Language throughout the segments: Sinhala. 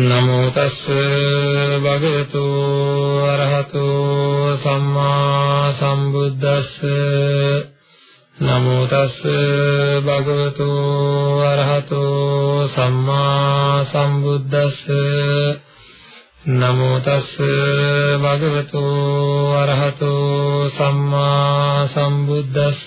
නමෝ තස්ස භගවතු අරහතෝ සම්මා සම්බුද්දස්ස නමෝ තස්ස භගවතු අරහතෝ සම්මා සම්බුද්දස්ස නමෝ තස් භගවතු අරහතෝ සම්මා සම්බුද්දස්ස.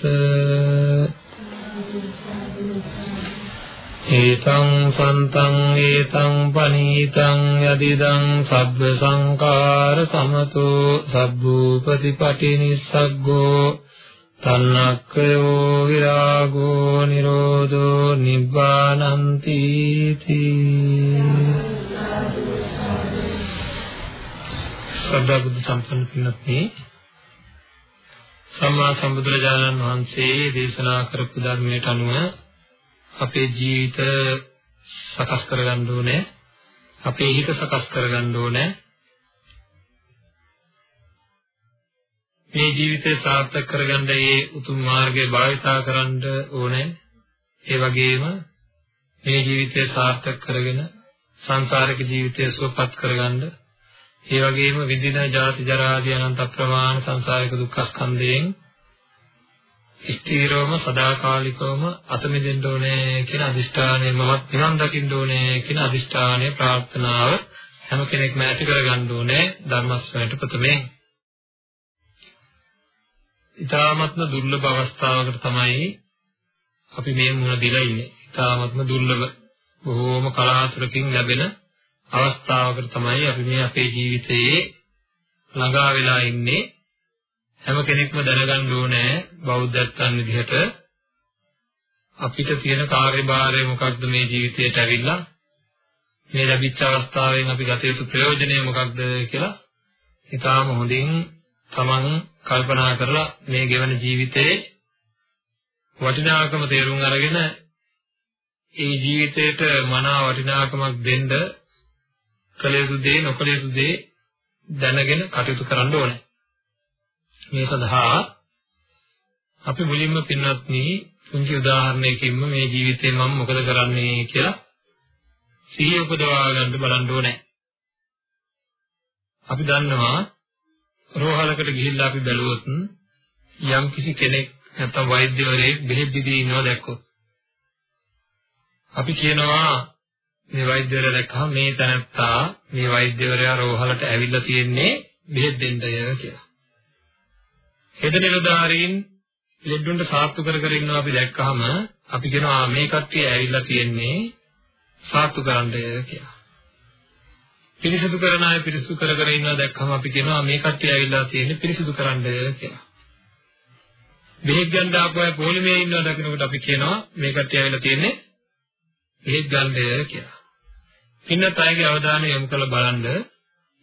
ඒතං සන්තං ඒතං පනීතං යදිදං සබ්බ සංකාර සමතෝ සබ්බූපතිපටි නිස්සග්ගෝ තන්නක්කයෝ විරාගෝ නිරෝධෝ නිබ්බානන්ති තී. ශ්‍රද්ධා බුද්ධ සම්පන්න පින්වත්නි සම්මා සම්බුදුරජාණන් වහන්සේ දේශනා කරපු ධර්මයට අනුව අපේ ජීවිත සකස් කරගන්න ඕනේ. අපේ හිත සකස් කරගන්න ඕනේ. මේ ජීවිතය සාර්ථක කරගන්න ඒ උතුම් මාර්ගය භාවිතා කරන්න ඕනේ. ඒ වගේම මේ ජීවිතය සාර්ථක කරගෙන සංසාරික ජීවිතය සුවපත් කරගන්න ඒ වගේම විඳින ජාති ජරා ආදී අනන්ත ප්‍රමාණ සංසාරික දුක්ඛ ස්කන්ධයෙන් ස්ථීරවම සදාකාලිකවම අත මිදෙන්න ඕනේ කියන අදිෂ්ඨානය මමත් නිවන් දකින්න ඕනේ කියන අදිෂ්ඨානය ප්‍රාර්ථනාව හැම කෙනෙක්ම ඇති කරගන්න ඕනේ ධර්මස්වයට ප්‍රථමයෙන්. ඊ타ත්ම දුර්ලභ අවස්ථාවකට තමයි අපි මේ මුණ දීලා ඉන්නේ. ඊ타ත්ම දුර්ලභ බොහෝම කලාතුරකින් ලැබෙන අවස්ථාවකට තමයි අපි මේ අපේ ජීවිතයේ ළඟා වෙලා ඉන්නේ. හැම කෙනෙක්ම දැනගන්න ඕනේ බෞද්ධත්වයන් විදිහට අපිට තියෙන කාර්යභාරය මොකක්ද මේ ජීවිතයට ඇවිල්ලා? මේ ලැබිච්ච අවස්ථාවෙන් අපි ගත යුතු ප්‍රයෝජනය මොකක්ද කියලා ඊටාම හොඳින් තමන් කල්පනා කරලා මේ ගෙවන ජීවිතයේ වටිනාකම තේරුම් අරගෙන ඒ ජීවිතයට මනා වටිනාකමක් දෙන්න කළ යුතු දේ නොකළ යුතු දේ දැනගෙන කටයුතු කරන්න ඕනේ. මේ සඳහා අපි මුලින්ම පින්වත්නි පුංචි උදාහරණයකින්ම මේ ජීවිතේ මම මොකද කරන්නේ කියලා සිහිය උපදවා ගන්න බලන්න ඕනේ. අපි දන්නවා රෝහලකට ගිහිල්ලා අපි බැලුවොත් යම් කිසි කෙනෙක් නැත්නම් වෛද්‍යවරයෙක් බෙහෙත් දීදී ඉන්නවා දැක්කොත් අපි කියනවා මේ වෛද්‍යවරයා දැක්කම මේ තැනත්තා මේ වෛද්‍යවරයා රෝහලට ඇවිල්ලා තියෙන්නේ බෙහෙත් දෙන්නය කියලා. හෙද නිලධාරීන් ලෙඩුන්ට සාත්තු කර කර ඉන්නවා අපි දැක්කහම අපි කියනවා මේ කට්ටිය ඇවිල්ලා තියෙන්නේ සාත්තු කරන්නය කියලා. පිරිසිදු කරන අය පිරිසිදු කර කර ඉන්නවා දැක්කම අපි කියනවා මේ කට්ටිය ඇවිල්ලා තියෙන්නේ පිරිසිදු කරන්නය කියලා. බෙහෙත් ගන්න ආපු අය පොලිමේ ඉන්නවා දකින්නකොට අපි කියනවා මේ කට්ටිය ඇවිල්ලා තියෙන්නේ බෙහෙත් ගන්නය කියලා. පින්නත් අයගේ අවධානය යොමු කරලා බලන්න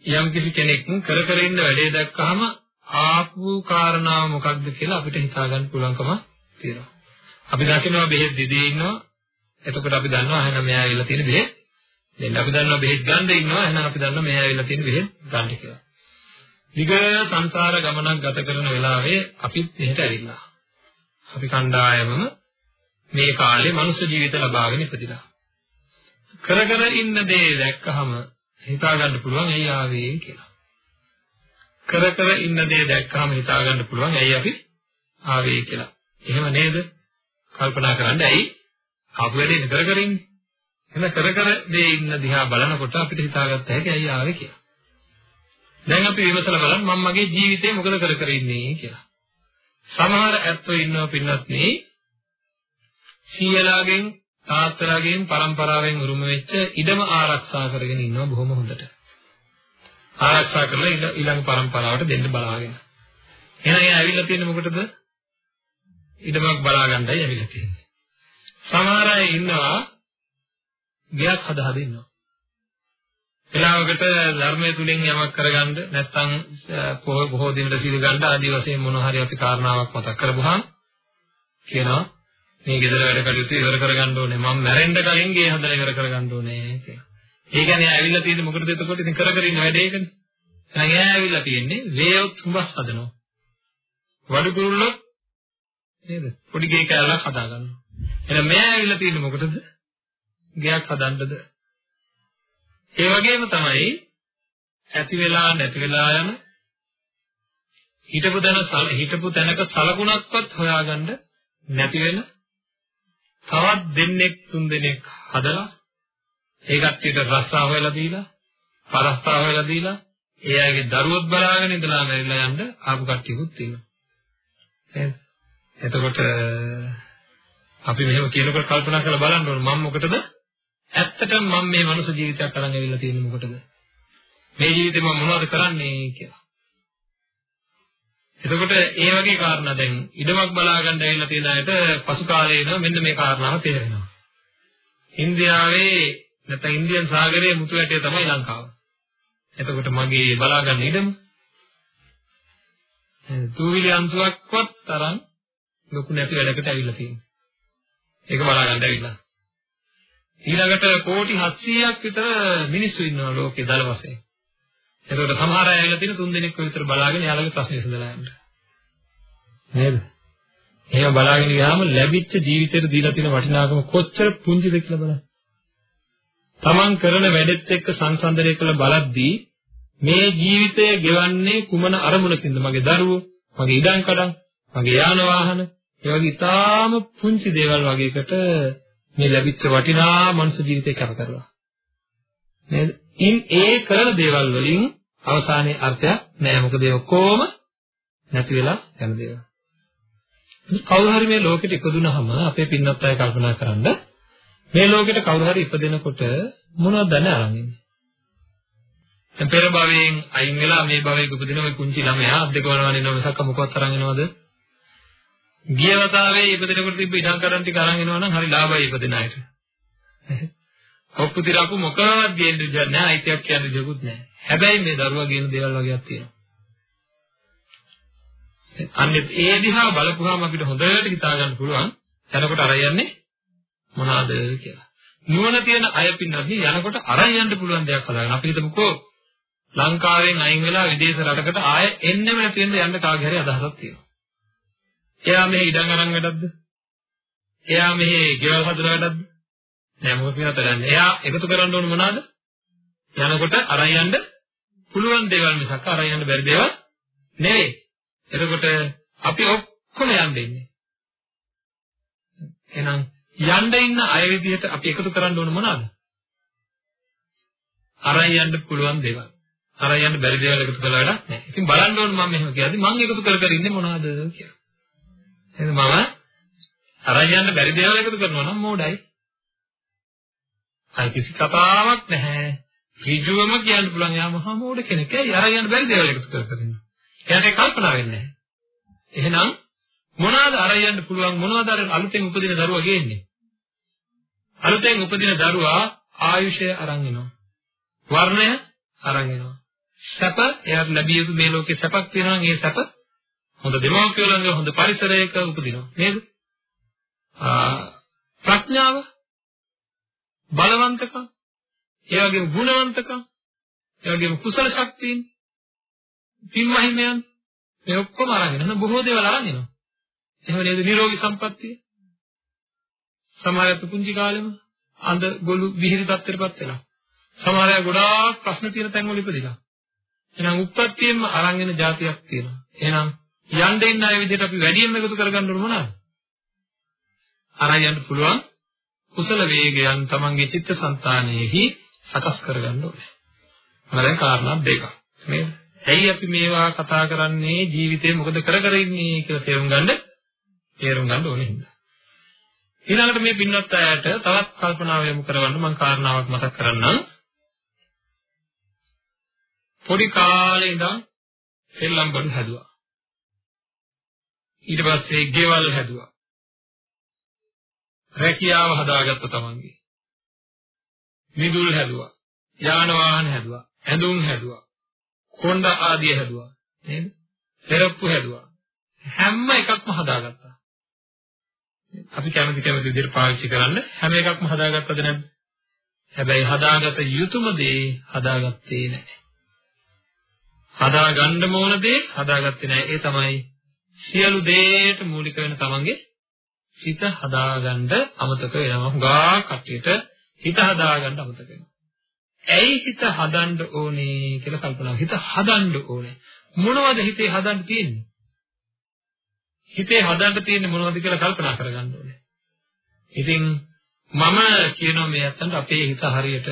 යම් කිසි කෙනෙක් කර කර ඉන්න වැඩේ දැක්කහම ආපු කාරණාව මොකක්ද කියලා අපිට හිතා ගන්න පුළුවන්කම තියෙනවා. අපි දකිනවා බෙහෙත් දිදී ඉන්නවා. එතකොට අපි දන්නවා එහෙනම් මෙයා ඇවිල්ලා තියෙන බෙහෙත් දෙන්න. අපි දන්නවා බෙහෙත් ගන්න ඉන්නවා. එහෙනම් අපි දන්නවා මෙයා ඇවිල්ලා තියෙන බෙහෙත් ගන්න කියලා. දිග සංසාර ගමනක් ගත කරන වෙලාවේ අපිත් එහෙට ඇවිල්ලා. අපි කණ්ඩායමම මේ කාලේ මනුෂ්‍ය ජීවිත ලබාගෙන ඉපදිලා. කර කර ඉන්න දේ දැක්කහම හිතා ගන්න පුළුවන් ඇයි ආවේ කියලා. කර කර ඉන්න දේ දැක්කහම හිතා ගන්න පුළුවන් ඇයි අපි ආවේ කියලා. එහෙම නේද? කල්පනා කරන්න ඇයි ආපු වැඩේ කර කර ඉන්නේ. එහෙනම් කර කර දේ ඉන්න දිහා බලනකොට අපිට හිතාගත්ත හැකි ඇයි ආවේ කියලා. දැන් අපි විමසලා බලමු මම මගේ ජීවිතේ මොකද කර කර ඉන්නේ කියලා. සමහර ඇත්තෝ ඉන්නවා පින්නත් මේ සීයලාගෙන් තාත්තලාගෙන් පරම්පරාවෙන් උරුම වෙච්ච ඉඩම ආරක්ෂා කරගෙන ඉන්නවා බොහොම හොඳට. ආරක්ෂා කරලා ඊළඟ පරම්පරාවට දෙන්න බලාගෙන. එහෙනම් එයා ඇවිල්ලා තියෙන්නේ මොකටද? ඉඩමක් බලා ගන්නයි ඇවිල්ලා තියෙන්නේ. සමහර අය ඉන්නවා ගයක් හදා හදා ඉන්නවා. එලාවකට ධර්මයේ තුලින් යමක් කරගන්න නැත්නම් බොහෝ දිනට සිල් ගන්න ආදී වශයෙන් මොන හරි අපි කාරණාවක් මතක් කරගුවාම කියනවා මේ ගෙදර වැඩ කටයුතු ඉවර කරගන්න ඕනේ මම මැරෙන්න කලින් ගේ හදලා ඉවර කරගන්න ඕනේ කියලා. ඒ කියන්නේ ඇවිල්ලා තියෙන්නේ මොකටද එතකොට ඉතින් කර කර ඉන්න වැඩේකනේ. එහෙනම් එයා ඇවිල්ලා තියෙන්නේ වේයොත් හුඹස් හදනවා. වඩු කුරුල්ලොත් නේද? පොඩි ගේ කෑල්ලක් හදා ගන්නවා. එහෙනම් මෙයා ඇවිල්ලා තියෙන්නේ මොකටද? ගයක් හදන්නද? ඒ වගේම තමයි ඇති වෙලා නැති වෙලා යන හිටපු තැන හිටපු තැනක සලකුණක්වත් හොයාගන්න නැති වෙන තවත් දෙන්නෙක් තුන් දෙනෙක් හදලා ඒ කට්ටියට රස්සා හොයලා දීලා පරස්සා හොයලා දීලා ඒ අයගේ දරුවොත් බලාගෙන ඉඳලා මැරිලා යන්න ආපු කට්ටියකුත් ඉන්නවා. නේද? එතකොට අපි මෙහෙම කියනකොට කල්පනා කරලා බලන්න ඕනේ මම මොකටද ඇත්තටම මම මේ මනුෂ්‍ය ජීවිතයක් අරන් ඇවිල්ලා තියෙන්නේ මොකටද? මේ ජීවිතේ මම මොනවද කරන්නේ කියලා. එතකොට ඒ වගේ කාරණා දැන් ඉඩමක් බලා ගන්න ඇවිල්ලා තියෙන අයට පසු කාලේ එනවා මෙන්න මේ කාරණාව තේරෙනවා. ඉන්දියාවේ නැත්නම් ඉන්දියන් සාගරයේ මුතු ඇටය තමයි ලංකාව. එතකොට මගේ බලා ගන්න ඉඩම දූවිලි අංශුවක්වත් තරම් ලොකු නැති වැඩකට ඇවිල්ලා තියෙනවා. ඒක බලා ගන්න ඇවිල්ලා. ඊළඟට කෝටි 700ක් විතර මිනිස්සු ඉන්නවා ලෝකේ දල වශයෙන්. එතකොට සමහර අය ඇවිල්ලා තියෙන තුන් දෙනෙක් විතර බලාගෙන යාළගේ ප්‍රශ්න විසඳලා යන්න. නේද? එහෙම බලාගෙන ගියාම ලැබිච්ච ජීවිතේට දීලා තියෙන වටිනාකම කොච්චර පුංචිද කියලා බලන්න. තමන් කරන වැඩෙත් එක්ක සංසන්දනය කළ බලද්දී මේ ජීවිතය ගෙවන්නේ කුමන අරමුණකින්ද? මගේ දරුවෝ, මගේ ඉඩම් කඩම්, මගේ යාන වාහන, ඒ වගේ ඉතාම පුංචි දේවල් වගේකට මේ ලැබිච්ච වටිනා මනුෂ්‍ය ජීවිතය කැප කරලා. නේද? ඉන් ඒ කරන දේවල් වලින් අවසානයේ අර්ථයක් නෑ. මොකද ඒ ඔක්කොම නැති වෙලා යන දේවල්. කවුරු හරි මේ ලෝකෙට ඉපදුනහම අපේ පින්නත් අය කල්පනා කරන්න මේ ලෝකෙට කවුරු හරි ඉපදෙනකොට මොනවද දැන අරන් ඉන්නේ? දැන් පෙර භවයෙන් අයින් වෙලා මේ භවයේ උපදින ওই කුංචි ළමයා අද්දක වලවන ඉන්නව මිසක් මොකවත් අරන් එනවද? ගිය වතාවේ ඉපදෙනකොට තිබ්බ ඉඩම් කරන් ටික අරන් එනවා නම් හරි ලාභයි ඉපදෙන අයට. කොප්පු තිරපු මොකවත් ගේන්න දෙයක් නැහැ අයිතියක් කියන්න දෙයක්වත් නැහැ. හැබැයි මේ දරුවා කියන දේවල් වගේක් තියෙනවා. අන්නේ ඒ දිහා බලපුවාම අපිට හොඳට හිතා ගන්න පුළුවන් යනකොට අර යන්නේ මොනවාද කියලා. නුවණ තියෙන අය පින්නත් යනකොට අරන් යන්න පුළුවන් දෙයක් හදාගන්න. අපි හිතමුකෝ ලංකාවෙන් අයින් වෙලා විදේශ රටකට ආය එන්නෙම නැති වෙන්න යන්න කාගේ හරි අදහසක් තියෙනවා. එයා මෙහි ඉඩම් අරන් වැඩක්ද? එයා මෙහි ගෙවල් හදලා වැඩක්ද? නෑ මොකද කියනද දන්නේ. එයා එකතු කරන්න ඕන මොනවාද? යනකොට අරන් යන්න පුළුවන් දේවල් මිසක් අරන් යන්න බැරි දේවල් නෙවෙයි. එතකොට අපි ඔක්කොම යන්න ඉන්නේ. එහෙනම් යන්න ඉන්න අය විදිහට අපි එකතු කරන්න ඕන මොනවාද? අරන් යන්න පුළුවන් දේවල්. අරන් යන්න බැරි දේවල් එකතු කරලා වැඩක් නැහැ. ඉතින් බලන්න ඕන මම මෙහෙම කියද්දි මම එකතු කර කර ඉන්නේ මොනවද කියලා. එහෙනම් මම අරන් යන්න බැරි දේවල් එකතු කරනවා නම් මෝඩයි. අයි කිසි කතාවක් නැහැ. ඍජුවම කියන්න පුළුවන් යා මහා මෝඩ කෙනෙක්. ඇයි අරන් යන්න බැරි දේවල් එකතු කර කර ඉන්නේ. එයාට කල්පනා වෙන්නේ නැහැ. එහෙනම් මොනවාද අරන් යන්න පුළුවන් මොනවද අර අලුතෙන් උපදින දරුවා ගේන්නේ? අලුතෙන් උපදින දරුවා ආයුෂය අරන් එනවා. වර්ණය අරන් එනවා. සැප එයාට ලැබිය යුතු මේ ලෝකේ සැපක් තියෙනවා නම් ඒ සැප හොඳ දෙමව්පියෝ ළඟ හොඳ පරිසරයක උපදිනවා නේද? ප්‍රඥාව බලවන්තකම් ඒ වගේම ගුණවන්තකම් ඒ වගේම කුසල ශක්තියින් පින්මහිමයන් මේ ඔක්කොම අරගෙන යන බොහෝ දේවල් අරන් එනවා. එහෙම නේද? නිරෝගී සම්පත්තිය. සමහර අය පුංචි කාලෙම අඳ ගොළු විහිරි තත්ත්වයටපත් වෙලා. සමහර අය ගොඩාක් ප්‍රශ්න තියෙන තැන්වල ඉපදිලා. එහෙනම් උත්පත්තියෙන්ම අරන් එන જાතියක් තියෙනවා. එහෙනම් යන්න ඉන්න අය විදිහට අපි වැඩියෙන් එකතු කරගන්න ඕන මොනවාද? අරන් යන්න පුළුවන් කුසල වේගයන් තමන්ගේ චිත්තසංතානෙහි සකස් කරගන්න ඕනේ. මම කාරණා දෙකක්. නේද? ඇයි අපි මේවා කතා කරන්නේ ජීවිතේ මොකද කර කර ඉන්නේ කියලා තේරුම් ගන්න තේරුම් ගන්න ඕනේ හින්දා. ඊළඟට මේ පින්වත් අයට තවත් කල්පනාව යොමු කරවන්න මම කාරණාවක් මතක් කරන්නම්. පොඩි කාලේ ඉඳන් සෙල්ලම් බඩු හැදුවා. ඊට පස්සේ ගෙවල් හැදුවා. රැකියාව හදාගත්ත තමන්ගේ. මිදුල් හැදුවා. යාන වාහන හැදුවා. ඇඳුම් හැදුවා. කොණ්ඩ ආදිය හැදුවා. නේද? පෙරප්පු හැදුවා. හැම එකක්ම හදාගත්තා. අපි කැමති කැමති විදිහට පාවිච්චි කරන්න හැම එකක්ම හදාගත්තද නැද්ද? හැබැයි හදාගත යුතුයම දේ හදාගත්තේ නැහැ. හදාගන්න ඕන දේ හදාගත්තේ නැහැ. ඒ තමයි සියලු දේට මූලික වෙන තමන්ගේ හිත හදාගන්න අමතක වෙනවා. හුඟා කට්ටියට හිත හදාගන්න අමතක වෙනවා. ඇයි හිත හදන්න ඕනේ කියලා කල්පනා හිත හදන්න ඕනේ. මොනවද හිතේ හදන්න තියෙන්නේ? හිතේ හදන්න තියෙන්නේ මොනවද කියලා කල්පනා කරගන්න ඕනේ. ඉතින් මම කියනවා මේ අතන්ට අපේ හිත හරියට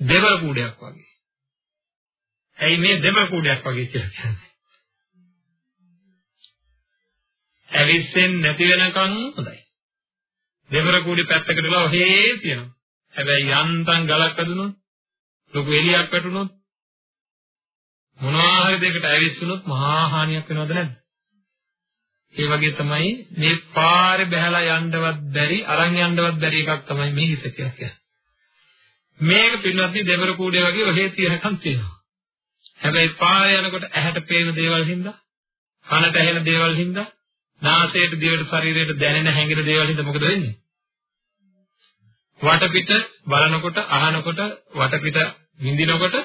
දෙවල කූඩයක් වගේ. ඇයි මේ දෙවල කූඩයක් වගේ කියලා කියන්නේ? ඇවිස්සෙන් නැති වෙනකන් හොඳයි. දෙවර කූඩේ පැත්තකට දාලා ඔහේ තියෙනවා. හැබැයි යන්තම් ගලක් අදුනොත් ලොකු එළියක් වැටුනොත් මොනවා හරි දෙයකට ඇවිස්සුනොත් මහා හානියක් වෙනවද නැද්ද? ඒ වගේ තමයි මේ පාරේ බහැලා යන්නවත් බැරි අරන් යන්නවත් බැරි එකක් තමයි මේ හිත කියලා කියන්නේ. මේක පින්වත්නි දෙවර කූඩේ වගේ ඔහේ තියනකම් තියෙනවා. හැබැයි පාරේ යනකොට ඇහැට පේන දේවල් හින්දා, කනට ඇහෙන දේවල් හින්දා, නාසයට, දිවට, ශරීරයට දැනෙන හැඟෙන දේවල් හින්දා මොකද වෙන්නේ? වටපිට බලනකොට, අහනකොට, වටපිට විඳිනකොට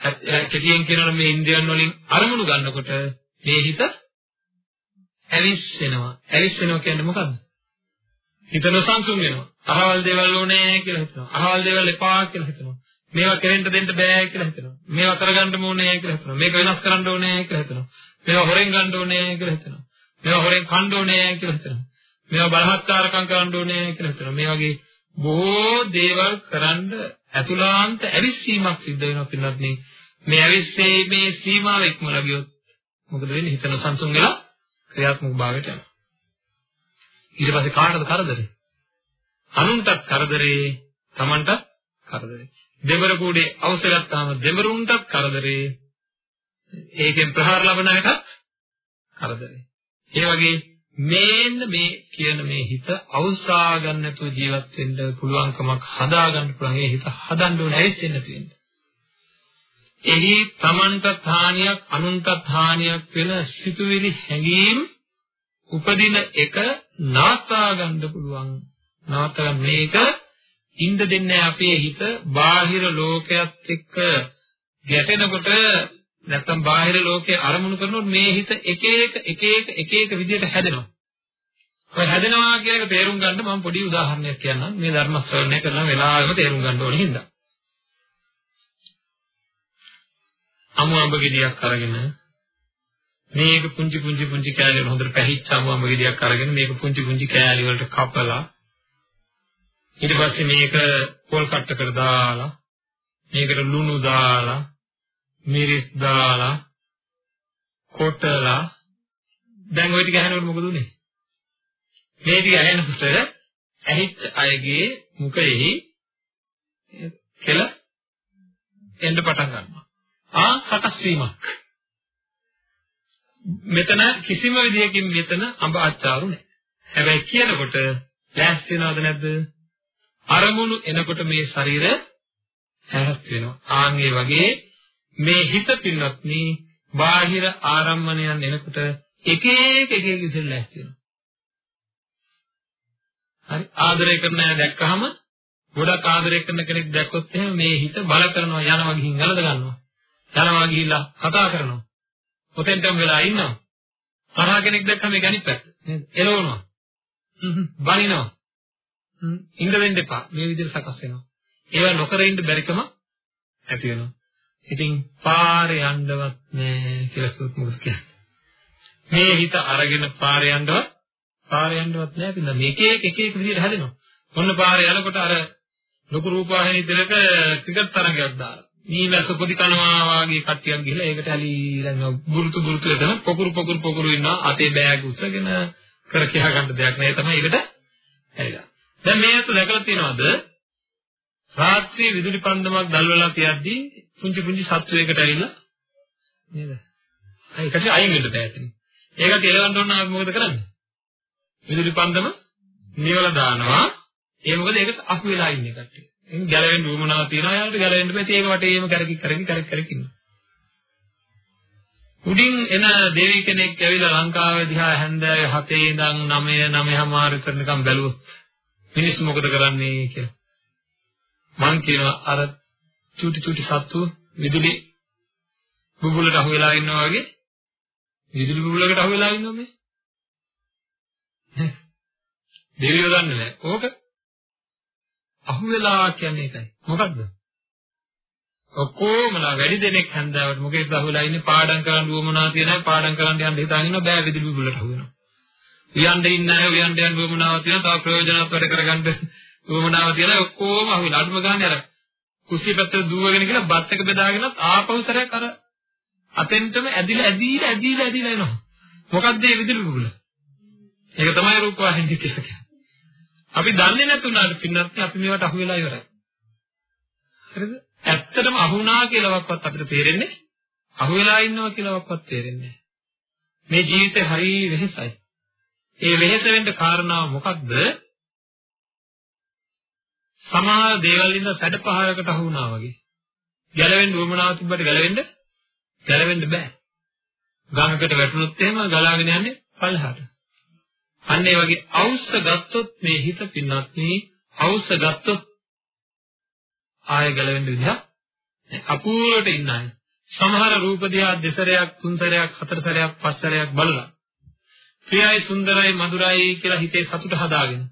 කෙටියෙන් කියනවා මේ ඉන්ද්‍රියන් වලින් අරමුණු ගන්නකොට මේ හිත ඇවිස්සෙනවා. ඇවිස්සෙනවා කියන්නේ මොකද්ද? හිත නොසන්සුන් වෙනවා. අහවල් දේවල් ඕනේ කියලා හිතනවා. අහවල් දේවල් එපා කියලා හිතනවා. මේවා කෙරෙන්න දෙන්න බෑ කියලා හිතනවා. මේවා කරගන්න ඕනේ කියලා හිතනවා. මේක වෙනස් කරන්න ඕනේ කියලා හිතනවා. මේවා හොරෙන් ගන්න ඕනේ කියලා හිතනවා. මේවා හොරෙන් කන්න ඕනේ කියලා හිතනවා. මේවා බලහත්කාරකම් කරන්න ඕනේ කියලා හිතනවා. මේ වගේ බොහෝ දේවල් කරන්න ඇතුළාන්ත ඇවිස්සීමක් සිද්ධ වෙනවා පින්නත් මේ. ඇවිස්සීමේ සීමාව ඉක්මලා ගියොත් මොකද වෙන්නේ? හිතන සංසුන් වෙලා ක්‍රියාත්මක භාවයට යනවා. ඊට පස්සේ කාටද කරදරේ? අනුන්ටත් කරදරේ Tamanටත් කරදරේ. දෙමර කූඩේ අවශ්‍ය ගත්තාම දෙමරුන්ටත් කරදරේ. ඒකෙන් ප්‍රහාර ලබන අයටත් කරදරේ. ඒ වගේ මේන්න මේ කියන මේ හිත අවසා ගන්න නැතුව ජීවත් වෙන්න පුළුවන්කමක් හදා ගන්න පුළුවන් ඒ හිත හදන්න ඕනේ ඇවිස්සෙන්න තියෙන්නේ. එහි Tamanට හානියක් අනුන්ට හානියක් වෙන සිතුවිලි හැඟීම් උපදින එක නාස්තා ගන්න පුළුවන්. නාස්තා මේක ඉන්න දෙන්නේ අපේ හිත බාහිර ලෝකයක් එක්ක ගැටෙනකොට නැත්තම් බාහිර ලෝකයේ අරමුණු කරනකොට මේ හිත එක එක එක එක එක එක විදිහට හැදෙනවා. ඔය හැදෙනවා කියන එක තේරුම් ගන්න මම පොඩි උදාහරණයක් කියන්නම්. මේ ධර්ම ශ්‍රවණය කරන වෙලාවෙම තේරුම් ගන්න ඕනේ හින්දා. අමු අඹ ගෙඩියක් අරගෙන මේක පුංචි පුංචි පුංචි කෑලි වල හොඳට පැහිච්ච අමු අඹ ගෙඩියක් අරගෙන මේක පුංචි පුංචි කෑලි වලට කපලා ඊට පස්සේ මේක පොල් කට්ටකට දාලා මේකට ලුණු දාලා මිරිස් දාලා කොටලා දැන් ওই ටික ඇහෙනකොට මොකද උනේ? මේ ටික ඇහෙනකොට ඇහිච්ච අයගේ මුඛෙහි කෙල එන්න පටන් ගන්නවා. ආ සකස් වීමක්. මෙතන කිසිම විදියකින් මෙතන අඹ අච්චාරු නැහැ. හැබැයි කියනකොට ලෑස්ති වෙනවද නැද්ද? අරමුණු එනකොට මේ ශරීරය හැහස් වෙනවා. ආන් ඒ වගේ මේ හිත පින්වත්නි බාහිර ආරම්මණයන් එනකොට එක එක එක එක ඉතින් ලැස්ති වෙනවා. හරි ආදරය කරන අය දැක්කහම ගොඩක් ආදරය කරන කෙනෙක් දැක්කොත් එහෙම මේ හිත බල කරනවා යනවා ගිහින් ගලද ගන්නවා. යනවා ගිහිල්ලා කතා කරනවා. ඔතෙන්ටම වෙලා ඉන්නවා. තරහ කෙනෙක් දැක්කම ඒක අනිත් පැත්ත. නේද? එළවනවා. බනිනවා. ඉඳ වෙන්න එපා. මේ විදිහට සකස් වෙනවා. ඒවා නොකර ඉන්න බැරිකම ඇති වෙනවා. ඉතින් පාරේ යන්නවත් නෑ කියලා කිව්වොත් මොකද කියන්නේ? මේ හිත අරගෙන පාරේ යන්නවත් පාරේ යන්නවත් නෑ පින්න මේක එක එක එක විදිහට හැදෙනවා. මොන පාරේ යනකොට අර ලොකු රූපවාහිනී දෙලක ටිකක් තරංගයක් දාලා. නීවැස පොඩි කනවා වගේ කට්ටියක් ගිහලා ඒකට ඇලිලා යනවා. බුරුතු බුරුතු එතන පොකුරු පොකුරු පොකුරු ඉන්නවා. අතේ බෑග් උස්සගෙන කර කියා ගන්න දෙයක් නෑ තමයි ඒකට ඇලිලා. දැන් මේ අත දැකලා තියෙනවද? රාත්‍රී විදුලි පන්දමක් දැල්වලා තියද්දී පුංචි පුංචි සත්වයකට ඇවිල්ලා නේද? ඒකට අයින් වෙන්න බෑ එතන. ඒකට එලවන්න ඕන අපි මොකද කරන්නේ? විදුලි පන්දම නිවලා දානවා. ඒ මොකද ඒකට අහු වෙලා ඉන්නේ කට්ටිය. එහෙනම් ගැලවෙන්න උවමනාවක් තියනවා. යාළුවට ගැලවෙන්න බැහැ. ඒක වටේම කරකි කරකි කරකි කරකි ඉන්නවා. උඩින් එන දෙවි කෙනෙක් ඇවිල්ලා ලංකාවේ දිහා හැන්දෑවේ 7 ඉඳන් 9 9:00 විතරනකම් බැලුවොත් මිනිස්සු මොකද කරන්නේ කියලා. මං කියනවා අර චූටි චූටි සත්තු විදුලි බුබුලට අහු වෙලා ඉන්නවා වගේ විදුලි බුබුලකට අහු වෙලා ඉන්නවා මේ. දෙවියෝ දන්නේ නැහැ. ඕක අහු වෙලා කියන්නේ ඒකයි. මොකද්ද? ඔක්කොමලා වැඩි දෙනෙක් හන්දාවට මොකේද අහුවෙලා ඉන්නේ පාඩම් කරන්න උවමනා තියෙනවා පාඩම් කරන්න යන්න හිතාගෙන ඉන්නවා බෑ විදුලි බුබුලට අහු වෙනවා. උයන්ඩ ඉන්න අය උයන්ඩ යන්න උවමනාව තියෙනවා තව ප්‍රයෝජනවත් වැඩ කරගන්න උවමනාව තියෙනවා ඔක්කොම අහුවෙලා අඩුම ගානේ අර කුස්සිය පැත්තට දුවගෙන ගිහලා බත් එක බෙදාගෙනත් ආපහු සැරයක් අර අතෙන්ටම ඇදිලා ඇදිලා ඇදිලා ඇදිලා එනවා. මොකක්ද මේ විදුලි බුබුල? ඒක තමයි රූපවාහිනිය කියලා කියන්නේ. අපි දන්නේ නැතුණාට පින්නත් අපි මේවට අහු වෙලා ඉවරයි. හරිද? ඇත්තටම අහුණා කියලාවත් අපිට තේරෙන්නේ අහු වෙලා ඉන්නවා කියලාවත් තේරෙන්නේ මේ ජීවිතේ හරි වෙහෙසයි. ඒ වෙහෙස වෙන්න කාරණාව මොකක්ද? සමහර දේවල් ඉඳන් සැඩපහරකට අහු වුණා වගේ. ගැලවෙන්න උවමනාව තිබ්බට ගැලවෙන්න ගැලවෙන්න බෑ. ගඟකට වැටුනොත් එහෙම ගලාගෙන යන්නේ පල්ලහට. අන්න ඒ වගේ අවුස්ස ගත්තොත් මේ හිත පින්නත් මේ අවුස්ස ගත්තොත් ආය ගැලවෙන්න විදිහක් අපූර්වට ඉන්න අය. සමහර රූප දිහා දෙසරයක්, තුන්සරයක්, හතරසරයක්, පස්සරයක් බලලා ප්‍රියයි, සුන්දරයි, මధుරයි කියලා හිතේ සතුට හදාගෙන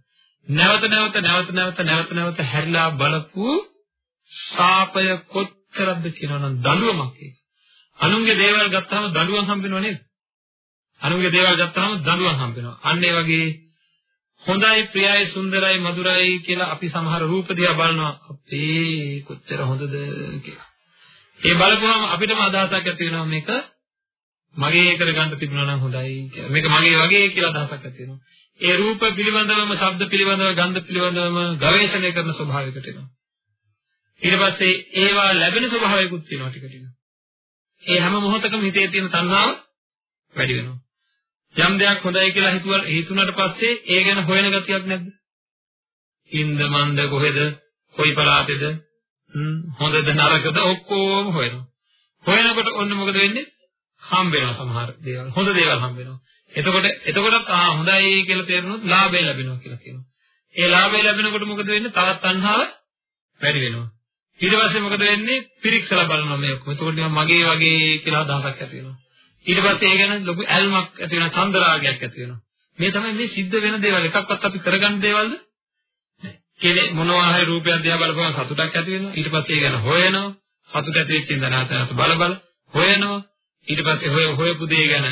නැවත නැවත නැවත නැවත නැවත නැවත හැරිලා බලපු සාපය කොච්චරද කියනවනම් දඬුවමක් ඒක. අනුන්ගේ දේවල් ගත්තාම දඬුවම් හම්බෙනව නේද? අනුන්ගේ දේවල් ගත්තාම දඬුවම් හම්බෙනවා. අන්න ඒ වගේ හොඳයි ප්‍රියයි සුන්දරයි මధుරයි කියලා අපි සමහර රූප දිහා බලනවා අපේ කොච්චර හොඳද කියලා. ඒ බලපුවම අපිටම අදහසක් ඇති වෙනවා මේක මගේ කරගන්න තිබුණා නම් හොඳයි කියලා. මේක මගේ වගේ කියලා අදහසක් ඇති වෙනවා. ඒ රූප පිළිබඳවම, ශබ්ද පිළිබඳව, ගන්ධ පිළිබඳවම ගවේෂණය කරන ස්වභාවයකට එනවා. ඊට පස්සේ ඒවා ලැබෙන ස්වභාවයකුත් තියෙනවා ටික ටික. ඒ හැම මොහොතකම හිතේ තියෙන තණ්හාව වැඩි වෙනවා. යම් දෙයක් හොඳයි කියලා හිතුවා හිතුණාට පස්සේ ඒ ගැන හොයන ගතියක් නැද්ද? ඉන්ද මන්ද කොහෙද? කොයි පළාතේද? හොඳද නරකද ඔක්කොම හොයනවා. හොයනකොට ඔන්න මොකද වෙන්නේ? හම්බ වෙනවා සමහර දේවල්. හොඳ දේවල් හම්බ වෙනවා. එතකොට එතකොටත් ආ හොඳයි කියලා තේරුනොත් ලාභය ලැබෙනවා කියලා කියනවා. ඒ ලාභය ලැබෙනකොට මොකද වෙන්නේ? තවත් තණ්හාව වැඩි වෙනවා. ඊට පස්සේ මොකද වෙන්නේ? පිරික්සලා බලනවා මේ ඔක්කොම. එතකොට මගේ වගේ කියලා අදහසක් ඇති වෙනවා. ඊට පස්සේ ඒ ගැන ලොකු ඇල්මක් ඇති වෙනවා, චන්දරාගයක් ඇති වෙනවා. මේ තමයි මේ සිද්ධ වෙන දේවල්. එකක්වත් අපි කරගන්න දේවල්ද? කෙලේ මොනවා හරි රූපයක් දිහා බලපුවම සතුටක් ඇති වෙනවා. ඊට පස්සේ ඒ ගැන හොයනවා. සතුට ඇති වෙච්ච ඉඳන් නැවත නැවත බල බල හොයනවා. ඊට පස්සේ හොය හොයපු දේ ගැන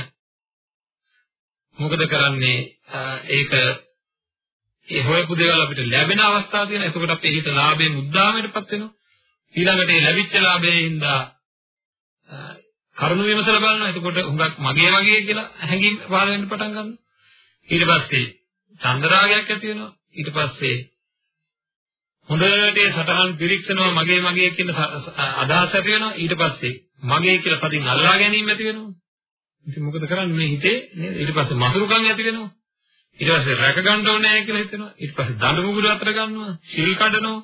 මොකද කරන්නේ? ඒක ඒ හොයපු දේවල් අපිට ලැබෙන අවස්ථා තියෙනවා. එතකොට අපේ හිත ලාභයෙන් උද්දාමයටපත් වෙනවා. ඊළඟට ඒ ලැබිච්ච ලාභයෙන් ඉඳලා කරුණ විමසලා බලනවා. එතකොට හුඟක් මගේ වගේ කියලා හැඟීම් පහළ වෙන්න පටන් ගන්නවා. ඊට පස්සේ චන්දරාගයක් ඇති වෙනවා. ඊට පස්සේ හොඳට සටහන් පිරික්සනවා මගේ මගේ කියන අදහස ඇති වෙනවා. ඊට පස්සේ මගේ කියලා පදින් අල්ලා ගැනීම ඇති වෙනවා. ඉතින් මොකද කරන්නේ මේ හිතේ නේද? ඊට පස්සේ මසුරුකම් ඇති වෙනවා. ඊට පස්සේ රැක ගන්න ඕනේ කියලා හිතෙනවා. ඊට පස්සේ දඬු මුගුරු අතර ගන්නවා. සිල් කඩනවා.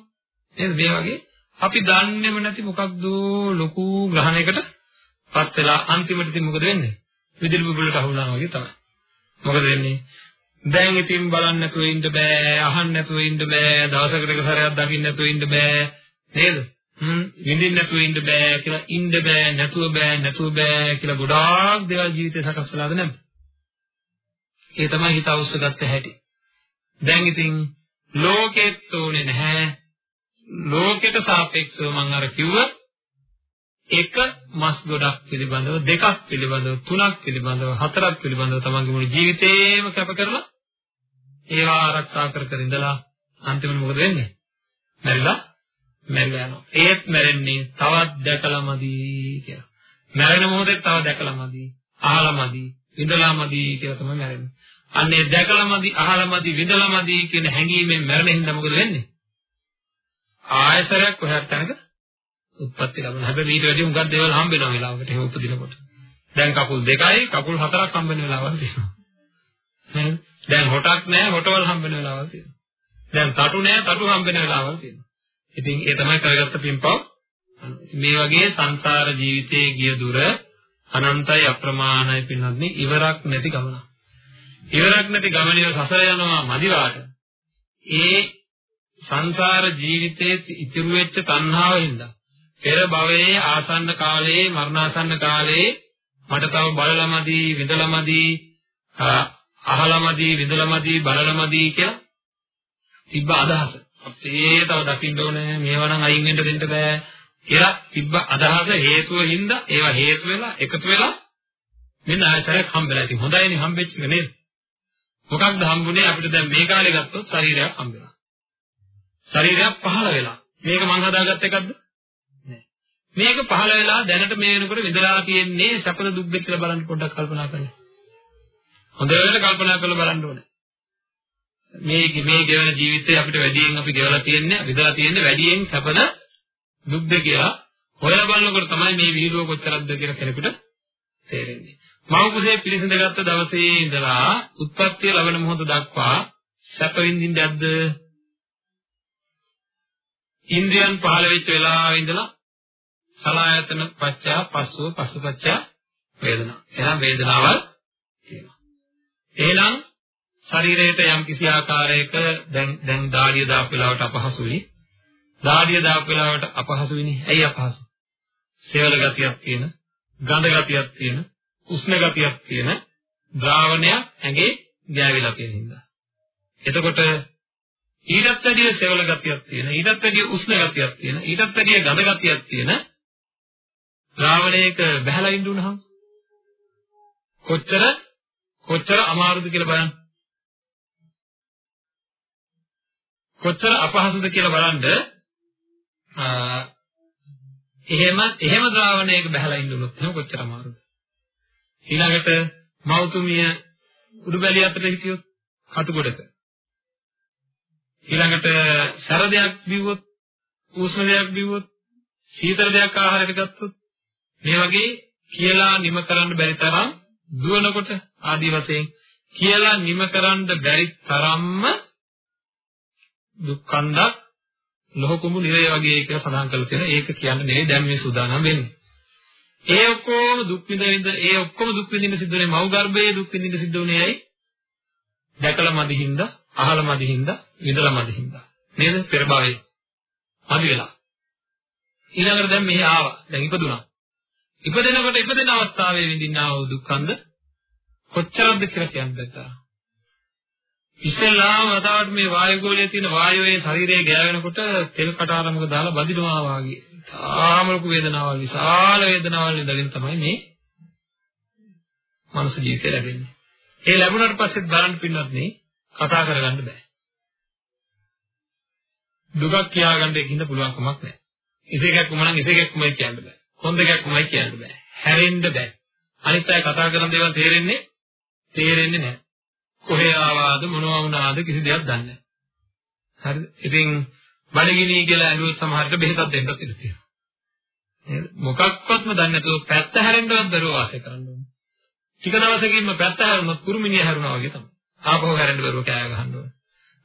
නේද? මේ වගේ අපි දන්නේම නැති මොකක්ද ලොකු ග්‍රහණයකට පත් වෙලා අන්තිමට ඉතින් මොකද වෙන්නේ? විදුලි බුබුලට අහුණා වගේ තමයි. මොකද වෙන්නේ? දැන් ඉතින් බලන්න නැතුව ඉන්න බෑ, අහන්න නැතුව ඉන්න බෑ, දවසකට එක සැරයක් දකින්න නැතුව ඉන්න බෑ. නේද? හ්ම් විඳින්න නැතුව ඉන්න බෑ කියලා ඉන්න බෑ, නැතුව බෑ, නැතුව බෑ කියලා ගොඩාක් දේවල් ජීවිතේ සකස් වෙලාද නැද්ද? ඒ තමයි හිත අවශ්‍ය ගත්ත හැටි. දැන් ඉතින් ලෝකෙත් ඕනේ නැහැ. ලෝකෙට සාපේක්ෂව මම අර කිව්වා එක මස් ගොඩක් පිළිබඳව දෙකක් පිළිබඳව තුනක් පිළිබඳව හතරක් පිළිබඳව තමන්ගේ මුළු ජීවිතේම කැප කරලා ඒවා ආරක්ෂා කර කර ඉඳලා අන්තිමට මොකද වෙන්නේ? මැරිලා මැරිලා යනවා. ඒත් මැරෙන්නේ තවත් දැකලාමදි කියලා. මැරෙන මොහොතේ තව දැකලාමදි, අහලාමදි, විඳලාමදි කියලා තමයි මැරෙන්නේ. අන්නේ දැකලාමදි, අහලාමදි, විඳලාමදි කියන හැඟීමෙන් මැරෙන හින්දා මොකද වෙන්නේ? ආයතරයක් කොහට තැනක උත්පත්ති ලැබෙන. හැබැයි ඊට වැඩි හුඟක් දේවල් හම්බ වෙනවා වෙලාවකට එහෙම උපදිනකොට. දැන් කකුල් දෙකයි කකුල් හතරක් හම්බ වෙන වෙලාවක් තියෙනවා. නේද? දැන් හොටක් නැහැ හොටවල් හම්බ වෙන වෙලාවල් තියෙනවා. දැන් තටු නැහැ තටු හම්බ වෙන වෙලාවල් තියෙනවා. ඉතින් ඒ තමයි කරගත්ත පින්පව්. මේ වගේ සංසාර ජීවිතයේ ගිය දුර අනන්තයි අප්‍රමාණයි පින්වත්නි ඉවරක් නැති ගමන. ඉවරක් නැති ගමනේ සසර යනවා මදිවාට. ඒ සංසාර ජීවිතයේ ඉතුරු වෙච්ච තණ්හාවෙන්ද පෙර භවයේ ආසන්න කාලයේ මරණාසන්න කාලයේ මට තව බලලමදී විඳලමදී අහලමදී විඳලමදී බලලමදී කියලා තිබ්බ අදහස. අපේ තව දකින්න ඕනේ මේවා නම් අයින් වෙන්න දෙන්න බෑ කියලා තිබ්බ අදහස හේතුව හින්දා ඒවා හේතු වෙලා එකතු වෙලා මෙන්න ආයතරයක් හම්බෙලා ඉතින් හොඳයිනේ හම්බෙච්ච එක නේද? මොකක්ද හම්බුනේ අපිට දැන් මේ කාලේ ගත්තොත් ශරීරයක් හම්බෙලා. ශරීරයක් පහළ වෙලා. මේක මං හදාගත්ත එකක්ද? නෑ. මේක පහළ වෙලා දැනට මේ වෙනකොට විඳලා තියෙන්නේ සැපද දුක්ද කියලා බලන්න පොඩ්ඩක් කල්පනා කරන්න. හොඳට කල්පනා කරලා බලන්න ඕනේ. මේ මේ ගෙවන ජීවිතේ අපිට වැඩියෙන් අපි ගෙවලා තියෙන්නේ විඳලා තියෙන්නේ වැඩියෙන් සැපද දුක්ද කියලා හොයලා බලනකොට තමයි මේ විහිළුව කොච්චරක්ද කියලා කෙනෙකුට තේරෙන්නේ. මව කුසේ පිළිසඳගත්ත දවසේ ඉඳලා උත්පත්ති ලැබෙන මොහොත දක්වා සැප විඳින්නේද්ද? ඉන්ද්‍රියන් පහළ වෙච්ච වෙලාවෙ ඉඳලා සලායතන පච්චා පස්සෝ පස්සපච්චා වේදනා. එහෙනම් වේදනාවල් තියෙනවා. එහෙනම් ශරීරයට යම් කිසි ආකාරයක දැන් දැන් දාඩිය දාපු වෙලාවට අපහසුයි. දාඩිය දාපු වෙලාවට අපහසුයිනේ. ඇයි අපහසු? සෙවල ගතියක් තියෙන, ගඳ ගතියක් තියෙන, උෂ්ණ ගතියක් තියෙන ද්‍රාවණයක් ඇඟේ ගෑවිලා තියෙන හින්දා. එතකොට ඊටත් වැඩිය සෙවල ගතියක් තියෙන, ඊටත් වැඩිය උෂ්ණ ගතියක් තියෙන, ඊටත් වැඩිය ගඳ ගතියක් තියෙන ද්‍රාවණයක බහැලා ඉඳුනහම කොච්චර කොච්චර අමාරුද කියලා බලන්න. කොච්චර අපහසුද කියලා බලන්න එහෙම එහෙම ද්‍රාවණයක බහැලා ඉඳුනොත් එහෙම කොච්චර අමාරුද? ඊළඟට මෞතුමිය උඩුබැලිය අතට හිටියොත් කටුකොඩක ඊළඟට සැර දෙයක් බිව්වොත් උෂ්ණ දෙයක් බිව්වොත් සීතල දෙයක් ආහාරයට ගත්තොත් මේ වගේ කියලා නිම කරන්න බැරි තරම් දුවනකොට ආදි වශයෙන් කියලා නිම කරන්න බැරි තරම්ම දුක්ඛන්දක් ලෝකුඹු නිරය වගේ කියලා සඳහන් කරලා තියෙනවා. ඒක කියන්නේ නෙවෙයි දැන් මේ සූදානම් වෙන්නේ. ඒ ඔක්කොම දුක් විඳින්න ඒ ඔක්කොම දුක් විඳින්න සිද්ධ වෙන්නේ මව් ගර්භයේ දුක් විඳින්න සිද්ධ වුණේ ඇයි? දැකලා මදිහින්ද, අහලා මදිහින්ද, විඳලා මදිහින්ද. නේද? පෙර භවයේ. මදි වෙලා. ඊළඟට දැන් මෙහි ආවා. දැන් ඉපදුනා. ඉපදෙනකොට ඉපදෙන අවස්ථාවේ විඳින්නා වූ දුක්ඛන්ද කොච්චරද කියලා කියන්න බැහැ. ඉස්සෙල්ලාම වතාවට මේ වායුගෝලයේ තියෙන වායුවේ ශරීරයේ ගෑවෙනකොට තෙල් කටාරමක දාලා බදිනවා වාගේ. තාම ලොකු වේදනාවල් විශාල වේදනාවල් ඉඳගෙන තමයි මේ මනුස්ස ජීවිතය ලැබෙන්නේ. ඒ ලැබුණාට පස්සෙත් බලන්න පින්නත් නේ කතා කරගන්න බෑ. දුකක් කියාගන්න එකින්ද පුළුවන් කමක් නැහැ. ඉසේකක් වුණා නම් ඉසේකක් වුණයි කියන්න බෑ. කොන් දෙකක් වුණයි කියන්න බෑ. හැරෙන්න බෑ. අනිත් අය කතා කරන දේවල් තේරෙන්නේ තේරෙන්නේ නැහැ. කොහේ ආවාද මොනවා වුණාද කිසි දෙයක් දන්නේ නැහැ. හරිද? ඉතින් බඩගිනි කියලා ඇඬුවොත් සමහරට බෙහෙතක් දෙන්නත් ඉඩ තියෙනවා. නේද? මොකක්වත්ම දන්නේ නැතුව පැත්ත හැරෙන්නවත් බැරුව වාසය කරන්න ඕනේ. ටික දවසකින්ම පැත්ත හැරුණොත් කුරුමිනිය හැරුණා වගේ තමයි. ආපහු හැරෙන්න බැරුව කෑ ගහන්න ඕනේ.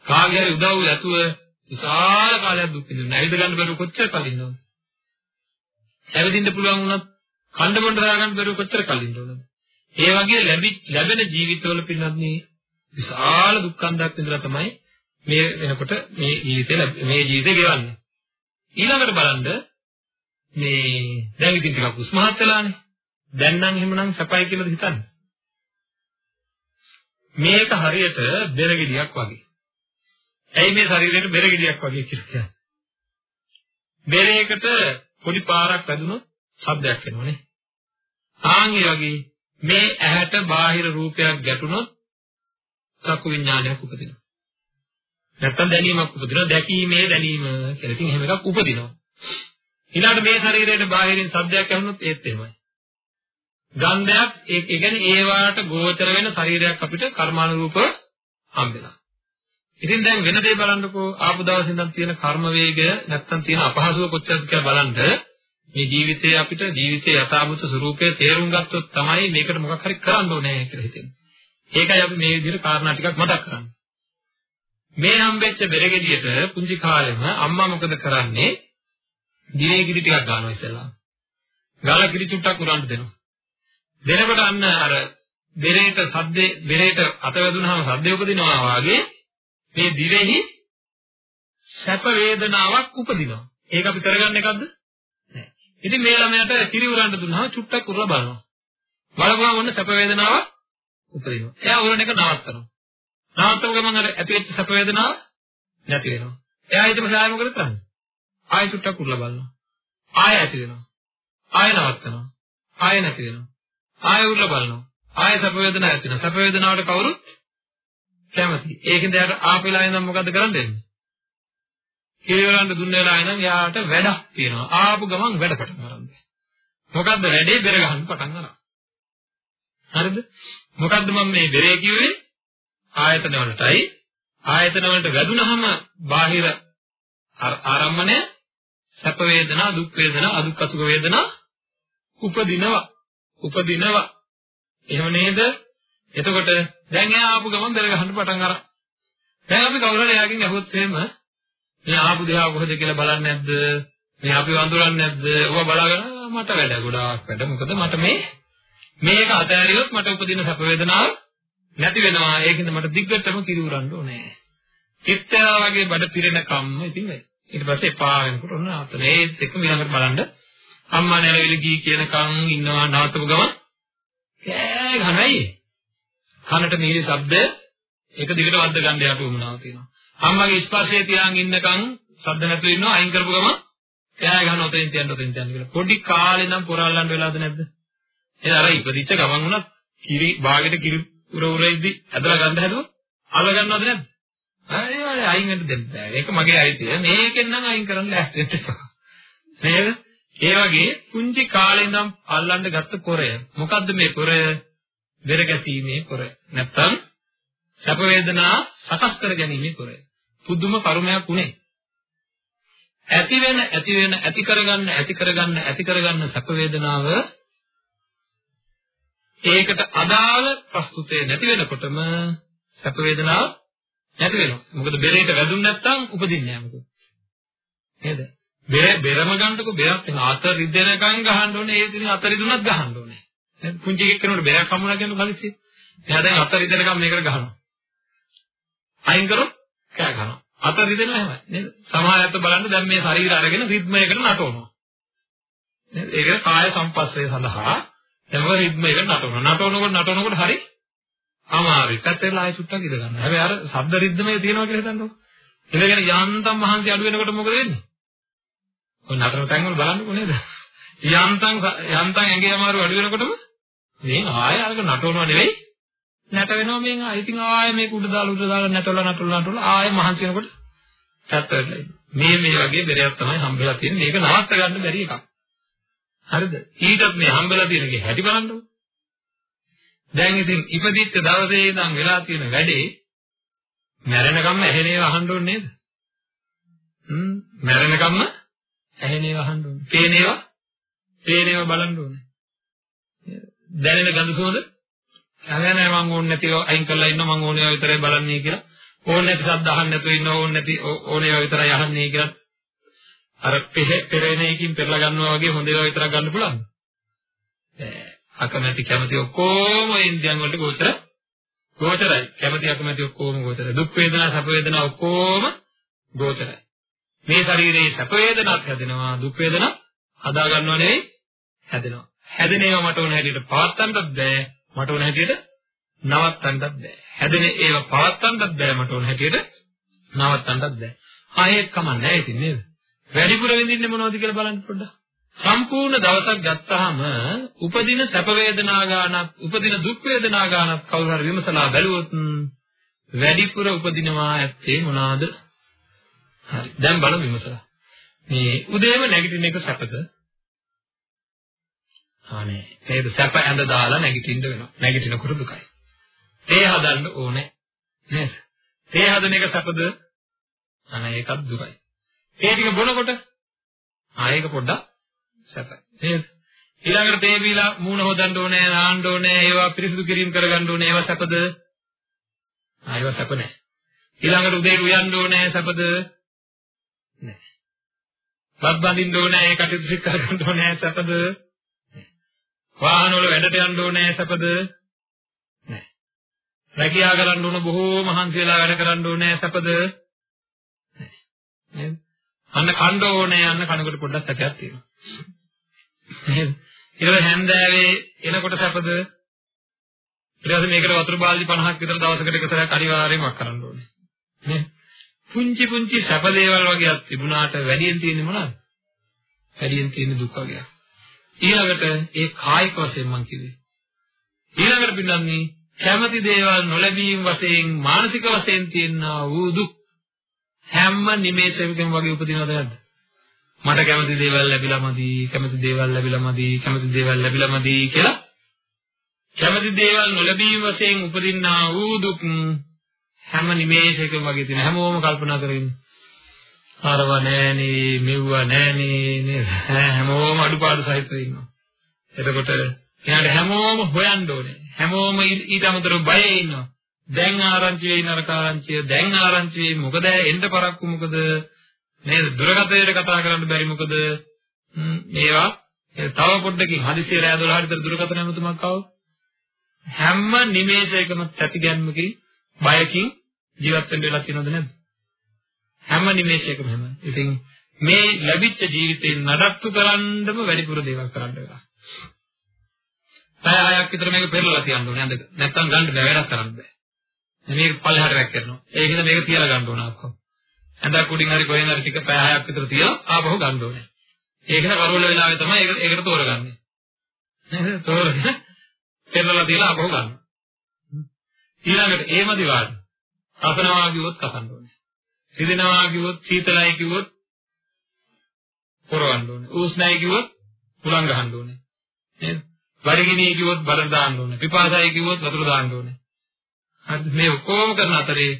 කාගේ හරි උදව් නැතුව විශාල කාලයක් දුක් විඳින්න. ඇවිද ගන්න බැරුව කොච්චර කල් ඉන්නවද? ඇවිදින්න පුළුවන් වුණත් කණ්ඩ බොණ්ඩ දාගන්න බැරුව කොච්චර කල් ඉන්න ඕනද? ඒ වගේ ලැබෙන ජීවිතවල පින්නත් විශාල දුක්ඛන්දක් විඳලා තමයි මේ වෙනකොට මේ ජීවිතේ මේ ජීවිතේ ගෙවන්නේ. ඊළඟට බලන්න මේ දැන් ඉතින් ටිකක් උස්මහත් වෙලානේ. දැන් නම් එහෙමනම් සපයි කියලාද හිතන්නේ? මේක හරියට බෙරගෙඩියක් වගේ. ඇයි මේ ශරීරයට බෙරගෙඩියක් වගේ කියලා කියන්නේ? බෙරයකට පොඩි පාරක් වැදුනොත් ශබ්දයක් එනවනේ. ආන්ගේ වගේ මේ ඇහැට බාහිර රූපයක් ගැටුනොත් චක්කු විඥානයක් උපදිනවා. නැත්තම් දැනීමක් උපදිනවා දැකීමේ දැනීම කියලා. ඉතින් එහෙම එකක් උපදිනවා. ඊළඟට මේ ශරීරයට බාහිරින් ශබ්දයක් ඇහුනොත් ඒත් එහෙමයි. ගන්ධයක් ඒ කියන්නේ ඒවාට ගෝචර වෙන ශරීරයක් අපිට කර්මානුරූපව හම්බෙනවා. ඉතින් දැන් වෙන දේ බලන්නකෝ ආපු දවසේ ඉඳන් තියෙන කර්ම වේගය නැත්තම් තියෙන අපහසුව කොච්චරද කියලා බලන්න මේ ජීවිතයේ අපිට ජීවිතයේ යථාභූත ස්වરૂපය තේරුම් ගත්තොත් තමයි මේකට මොකක් හරි කරන්න ඕනේ කියලා හිතෙන්නේ. ඒකයි අපි මේ විදිහට කාරණා ටිකක් මතක් කරන්නේ. මේ හම්බෙච්ච බෙරගෙඩියට පුංචි කාලෙම අම්මා මොකද කරන්නේ? දිනේ කිරි ටිකක් ගන්නවා ඉස්සෙල්ලා. ගාලා කිරි චුට්ටක් උරන්න දෙනවා. දෙනකොට අන්න අර බෙරේට සද්දේ බෙරේට අත වැදුනහම සද්දේ උපදිනවා වාගේ මේ දිවෙහි සැප වේදනාවක් උපදිනවා. ඒක අපි කරගන්න එකක්ද? නෑ. ඉතින් මේ ළමයාට කිරි උරන්න දුන්නාම චුට්ටක් උරලා බලනවා. බලපුවම ඔන්න සැප වේදනාවක් උපදිනවා. එයා උරන එක නවත්තනවා. නවත්තම ගමන් අර ඇති වෙච්ච සැප වේදනාව නැති වෙනවා. එයා ඊටම සාය මොකද කරන්නේ? ආයෙ චුට්ටක් උරලා බලනවා. ආයෙ ඇති වෙනවා. ආයෙ නවත්තනවා. ආයෙ නැති වෙනවා. ආයෙ උරලා බලනවා. ආයෙ සැප වේදනාවක් ඇති වෙනවා. සැප වේදනාවට කවුරුත් කැමති. ඒකෙන්ද යාට ආපෙලා ඉඳන් මොකද කරන්නේ? කීවරන්න දුන්න වෙලාව ඉඳන් යාට වැඩක් තියෙනවා. ආපු ගමන් වැඩ පටන් ගන්නවා. මොකද්ද වැඩේ බෙර ගන්න පටන් ගන්නවා. හරිද? මොකද්ද මම මේ බෙරේ කිව්වේ? ආයතන වලටයි. ආයතන වලට වැදුනහම බාහිර ආරම්මණය සැප වේදනා දුක් වේදනා අදුක් අසුඛ වේදනා උපදිනවා. උපදිනවා. එහෙම නේද? එතකොට දැන් එයා ආපු ගමන් බෙර ගහන්න පටන් අරන්. දැන් අපි කවුරු හරි එයාගෙන් අහුවොත් එහෙම මේ ආපු දෙහා කොහෙද කියලා බලන්නේ නැද්ද? මේ අපි වඳුරන්නේ නැද්ද? ඔබ බලාගෙන මට වැඩ ගොඩාක් වැඩ. මොකද මට මේ මේක අතෑරියොත් මට උපදින සැප වේදනාව නැති වෙනවා. ඒකින්ද මට දිග්ගටම කිරි උරන්න ඕනේ. චිත්තයා වගේ බඩ පිරෙන කම්ම ඉතින් වෙයි ඊට පස්සේ එපා වෙනකොට ඔන්න ආතන. ඒත් එක්ක ඊළඟට බලන්න. අම්මා නැරවිලි ගී කියනකම් ඉන්නවා නවත්තපු ගමන්. කෑ ගහනයි කනට මිහිරි ශබ්ද ඒක දිගට වද්ද ගන්න යට උමනාව තියෙනවා. අම්මගේ ස්පර්ශයේ තියාගෙන ඉන්නකම් ශබ්ද නැතුව ඉන්නවා අයින් කරපු ගමන්. කෑ ගහන ඔතෙන් තියන්න ඔතෙන් තියන්න කියලා. පොඩි කාලේ නම් පොරල්ලන්න වෙලාද නැද්ද? එහෙනම් අර ඉපදිච්ච ගමන් උනත් කිරි බාගෙට කිරි උර උර ඉදි ඇදලා ගන්න හැදුවොත් අල්ල ගන්නවද නැද්ද අය අයින් වෙන්න දෙන්න බෑ. ඒක මගේ අයිතිය. මේකෙන් නම් අයින් කරන්න ලෑස්ති වෙන්න නේද? ඒ වගේ කුංචි කාලේ ඉඳන් අල්ලන්න ගත්ත pore. මොකද්ද මේ pore? බෙර ගැසීමේ pore. නැත්තම් සැප වේදනා සකස් කර ගැනීමේ pore. පුදුම කර්මයක් උනේ. ඇති වෙන ඇති වෙන ඇති කරගන්න ඇති කරගන්න ඇති කරගන්න සැප වේදනාව ඒකට අදාළ ප්‍රස්තුතේ නැති වෙනකොටම සැප වේදනාව නැති වෙනවා. මොකද බෙරේට වැදුන් නැත්නම් උපදින්නේ නැහැ මොකද? නේද? බෙර බෙරම ගන්නකො බෙරක් වෙන අත රිදෙනකන් ගහන්න ඕනේ. ඒ දින අත රිදුනත් ගහන්න ඕනේ. නේද? පුංචි එකක් කෙනෙකුට බෙරක් හම්බුනා කියන කලිසිය. එයා දැන් අත රිදෙනකන් මේකට ගහනවා. අයින් කරොත් කෑ ගහනවා. අත රිදෙනවා එහෙමයි. නේද? සමහර අයත් බලන්න දැන් මේ ශරීර අරගෙන රිද්මයකට නටවනවා. නේද? ඒක කාය සම්පස්සේ සඳහා එම රිද්මයකට නටවනවා. නටවනකොට නටවනකොට හරි අමාරුයි. පැත්තේලා ආයෙ සුට්ටක් ඉඳ ගන්න. හැබැයි අර ශබ්ද රිද්මේ තියෙනවා කියලා හිතන්නකො. ඉඳගෙන යන්තම් මහන්සි අඩු වෙනකොට මොකද වෙන්නේ? ඔය නතර තැන් වල බලන්නකො නේද? යන්තම් යන්තම් ඇඟේ අමාරු අඩු වෙනකොටම මේ ආයෙ අරක නටවනවා නෙවෙයි නැට වෙනවා මේ ආයෙ ඉතින් ආයෙ මේක උඩ දාලා උඩ දාලා නැටවලා නැටවලා නැටවලා ආයෙ මහන්සි වෙනකොට පැත්ත වෙලා මේ මේ වගේ බෙරයක් තමයි හම්බෙලා තියෙන්නේ. මේක නවත්ත ගන්න බැරි එකක්. හරිද? ඊටත් මේ හම්බෙලා තියෙනගේ හැටි බලන්නකො. දැන් ඉතින් ඉපදිච්ච දවසේ ඉඳන් වෙලා තියෙන වැඩේ මැරෙනකම්ම ඇහෙනේව අහන්න ඕනේ නේද? හ්ම් මැරෙනකම්ම ඇහෙනේව අහන්න ඕනේ. පේනේව පේනේව බලන්න ඕනේ. දැනෙන ගඳ සුවඳ අහගෙන මම ඕනේ නැතිව අයින් කරලා ඉන්නවා මම ඕනේ විතරයි බලන්නේ කියලා. ඕනේ නැති ශබ්ද අහන්න නැතුව ඉන්නවා ඕනේ නැති ඕනේ විතරයි අහන්නේ කියලා. අර පෙරේනේකින් පෙරලා ගන්නවා වගේ හොඳ ඒවා විතරක් ගන්න පුළුවන්ද? බෑ. අකමැති කැමති ඔක්කොම ඉන්දියන් වලට ගෝචර ගෝචරයි. කැමති අකමැති ඔක්කොම ගෝචරයි. දුක් වේදනා සැප වේදනා ඔක්කොම ගෝචරයි. මේ ශරීරයේ සැප වේදනාවක් හැදෙනවා දුක් වේදනා හදා ගන්නව නෙවෙයි හැදෙනවා. හැදෙන ඒවා මට ඕන හැටියට පවත්තන්නත් බෑ. මට ඕන හැටියට නවත්තන්නත් බෑ. හැදෙන ඒවා පවත්තන්නත් බෑ මට ඕන හැටියට නවත්තන්නත් බෑ. ආයෙත් කමන්නේ ඉතින් නේද? වැඩිපුර විඳින්නේ මොනවද කියලා බලන්න පොඩ්ඩක්. සම්පූර්ණ දවසක් ගත්තාම උපදින සැප වේදනා ගානක් උපදින දුක් වේදනා ගානක් කවුරු හරි විමසලා බැලුවොත් වැඩිපුර උපදිනවා ඇත්තේ මොනවාද? හරි. දැන් බලමු විමසලා. මේ උදේම නැගිටින එක සැපද? ආනේ. නේද? සැප ඇඳ දාලා නැගිටින්න වෙනවා. නැගිටිනකොට දුකයි. තේ හදන්න ඕනේ. නේද? තේ හදන එක සැපද? අනේ ඒකත් දුකයි. ඒ ටික බොනකොට ආ ඒක පොඩ්ඩක් සැපයි. නේද? ඊළඟට තේ බීලා මූණ හොදන්න ඕනේ, නාන්න ඕනේ, ඒවා පිරිසිදු කිරීම කරගන්න ඕනේ. ඒවා සැපද? ආ ඒවා සැප නැහැ. ඊළඟට උදේ උයන්න ඕනේ සැපද? නැහැ. බත් බඳින්න ඕනේ, ඒ කටයුතු කරගන්න ඕනේ සැපද? වාහන වල වැඩට යන්න ඕනේ සැපද? නැහැ. රැකියාව කරන්න ඕන බොහෝ මහන්සි වෙලා වැඩ කරන්න ඕනේ සැපද? නැහැ. නේද? අන්න කණ්ඩ ඕනේ අන්න කනකොට පොඩ්ඩක් සැකයක් තියෙනවා. නේද? ඊළඟ හැන්දෑවේ එනකොට සැපද? ඊට පස්සේ මේකට වතුර බාල්දි 50ක් විතර දවසකට එක සැරයක් අනිවාර්යයෙන්ම වක් කරන්න ඕනේ. නේ? පුංචි පුංචි සැප දේවල් වගේක් තිබුණාට වැඩියෙන් තියෙන්නේ මොනවද? වැඩියෙන් තියෙන දුක් වගේක්. ඊළඟට ඒ කායික වශයෙන් මම කිව්වේ. ඊළඟට පින්නන්නේ කැමති දේවල් නොලැබීම වශයෙන් මානසික වශයෙන් තියෙනා වූ දුක් හැම නිමේෂයකම වගේ උපදිනවද නැද්ද? මට කැමති දේවල් ලැබිලා මදි, කැමති දේවල් ලැබිලා මදි, කැමති දේවල් ලැබිලා මදි කියලා කැමති දේවල් නොලැබීම වශයෙන් උපදින්නා වූ දුක් හැම නිමේෂයකම වගේ තියෙන. හැමෝම කල්පනා කරගෙන. අරව නෑනේ මෙව්ව නෑනේ නේද? හැමෝම අඩුපාඩු සහිතව ඉන්නවා. එතකොට එයාට හැමෝම හොයන්න ඕනේ. හැමෝම ඊට අමතරව බයේ ඉන්නවා. දැන් ආරංචි වෙයි නරක ආරංචිය. දැන් ආරංචි වෙයි. මොකද එන්න පරක්කු මොකද? නේද? දුරකථනයට කතා කරන්න බැරි මොකද? මේවා තව පොඩ්ඩකින් හදිසිය රෑ 12 විතර දුරකථන ඇමතුමක් ආවොත් හැම නිමේෂයකම තැතිගැන්මකින් බයකින් ජීවත් වෙන්න වෙලා තියෙනවද නැද්ද? හැම නිමේෂයකම හැම. ඉතින් මේ ලැබිච්ච ජීවිතේ නඩත්තු කරන්නම වැඩිපුර දේවල් කරන්න වෙලා. පැය හයක් විතර මේක පෙරලලා තියන්න ඕනේ. නේද නැත්තම් ගන්න බෑ. වැඩක් කරන්න බෑ. මේක පල්ලෙහාට වැක් කරනවා ඒ හින්දා මේක තියලා ගන්න ඕන ආපහු ඇඳක් උඩින් හරි කොහෙන් හරි ටික පැය හයක් විතර තියලා ආපහු ගන්න ඕනේ. ඒකන කරවල වෙලාවේ තමයි ඒක ඒකට තෝරගන්නේ. නේද? තෝරගෙන පෙරලා තියලා ආපහු ගන්න. ඊළඟට ඒම දිවාට කසනවා කිව්වොත් කසන්න ඕනේ. සිදෙනවා කිව්වොත් සීතලයි කිව්වොත් පොරවන්න ඕනේ. උෂ්ණයි කිව්වොත් පුලං ගහන්න ඕනේ. නේද? බඩගිනි කිව්වොත් බඩ දාන්න ඕනේ. පිපාසයි කිව්වොත් වතුර දාන්න ඕනේ. හරි මේ ඔක්කොම කරන අතරේ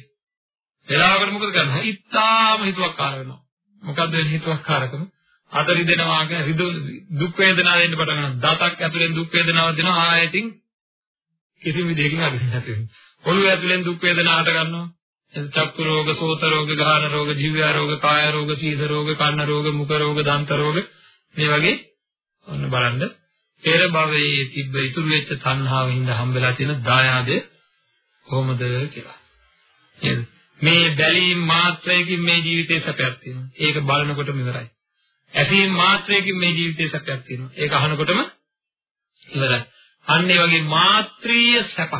වෙලාවකට මොකද කරන්නේ? ඉත්තාම හිතුවක්කාර වෙනවා. මොකද්ද වෙන්නේ හිතුවක්කාරකම? අත රිදෙනවා කියන රිදු දුක් වේදනාව දෙන්න පටන් ගන්නවා. දතක් ඇතුලෙන් දුක් වේදනාවක් දෙනවා. ආයෙතින් කිසිම විදිහකින් අදින්න නැති වෙනවා. ඔළුව ඇතුලෙන් දුක් වේදනාව හට ගන්නවා. චක්කු රෝග, සෝත රෝග, ගාහන රෝග, ජීව රෝග, කාය රෝග, සීස රෝග, කන්න රෝග, මුඛ රෝග, දන්ත රෝග මේ වගේ ඔන්න බලන්න පෙර භවයේ තිබ්බ ඉතුරු වෙච්ච තණ්හාවෙන් හම්බෙලා තියෙන දායාදය කොහොමද කියලා. නේද? මේ බැලීම් මාත්‍රයකින් මේ ජීවිතේ සැපයක් තියෙනවා. ඒක බලනකොටම ඉවරයි. ඇසීම් මාත්‍රයකින් මේ ජීවිතේ සැපයක් තියෙනවා. ඒක අහනකොටම ඉවරයි. අන්න ඒ වගේ මාත්‍රීය සැපක්.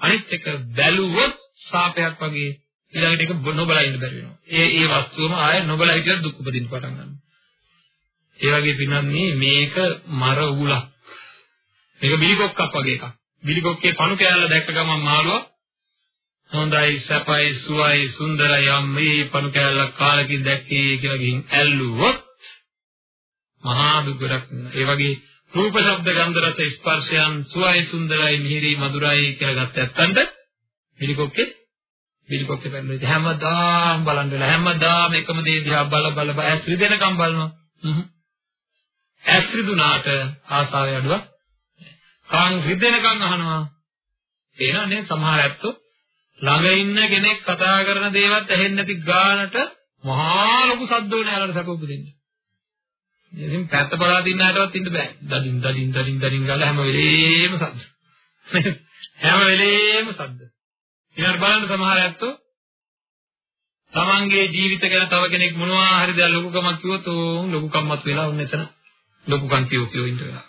අනිත් එක බැලුවොත් සාපයක් වගේ ඊළඟට ඒක නොබලා ඉන්න බැරි වෙනවා. ඒ ඒ වස්තුවම ආය නොබලා හිටියොත් දුක් උපදින්න පටන් ගන්නවා. ඒ වගේ පින්නන්නේ මේක මර උගුලක්. මේක බිලිකොක්කක් වගේ එකක්. බිලිකොක්කේ පණු කෑල්ල දැක්ක ගමන් මාළුවා හොඳයි සැපයි සුවයි සුන්දරයි යම්මේ පණු කෑල්ලක් කාලකින් දැක්කේ කියලා ගිහින් ඇල්ලුවොත් මහා දුක් ගොඩක් වෙනවා. ඒ වගේ රූප ශබ්ද ගන්ධ රස ස්පර්ශයන් සුවයි සුන්දරයි මිහිරි මధుරයි කියලා ගත්ත ඇත්තන්ට පිළිකොක්කේ පිළිකොක්කේ පැන්නේ හැමදාම බලන් වෙලා හැමදාම එකම දේ දිහා බල බල බල ඇස් රිදෙනකම් බලනවා. ඇස් රිදුනාට ආසාව යඩුවක්. කන් රිදෙනකම් අහනවා. එනනේ සමහර ඇත්තෝ ළඟ ඉන්න කෙනෙක් කතා කරන දේවත් ඇහෙන්නේ නැති ගානට මහා ලොකු සද්ද ඕනේ යාළුවට සැප උපදින්න. ඉතින් පැත්ත පලා දින්න හැටවත් ඉන්න බෑ. දඩින් දඩින් දඩින් දඩින් ගාලා හැම වෙලේම සද්ද. හැම වෙලේම සද්ද. ඊළඟ බලන්න සමහර ඇත්තෝ තමන්ගේ ජීවිත ගැන තව කෙනෙක් මොනවා හරි දෙයක් ලොකුකමක් කිව්වොත් ඕන් ලොකුකම්මත් වෙලා උන් එතන ලොකුකම් කියෝ කියෝ ඉන්න වෙලා.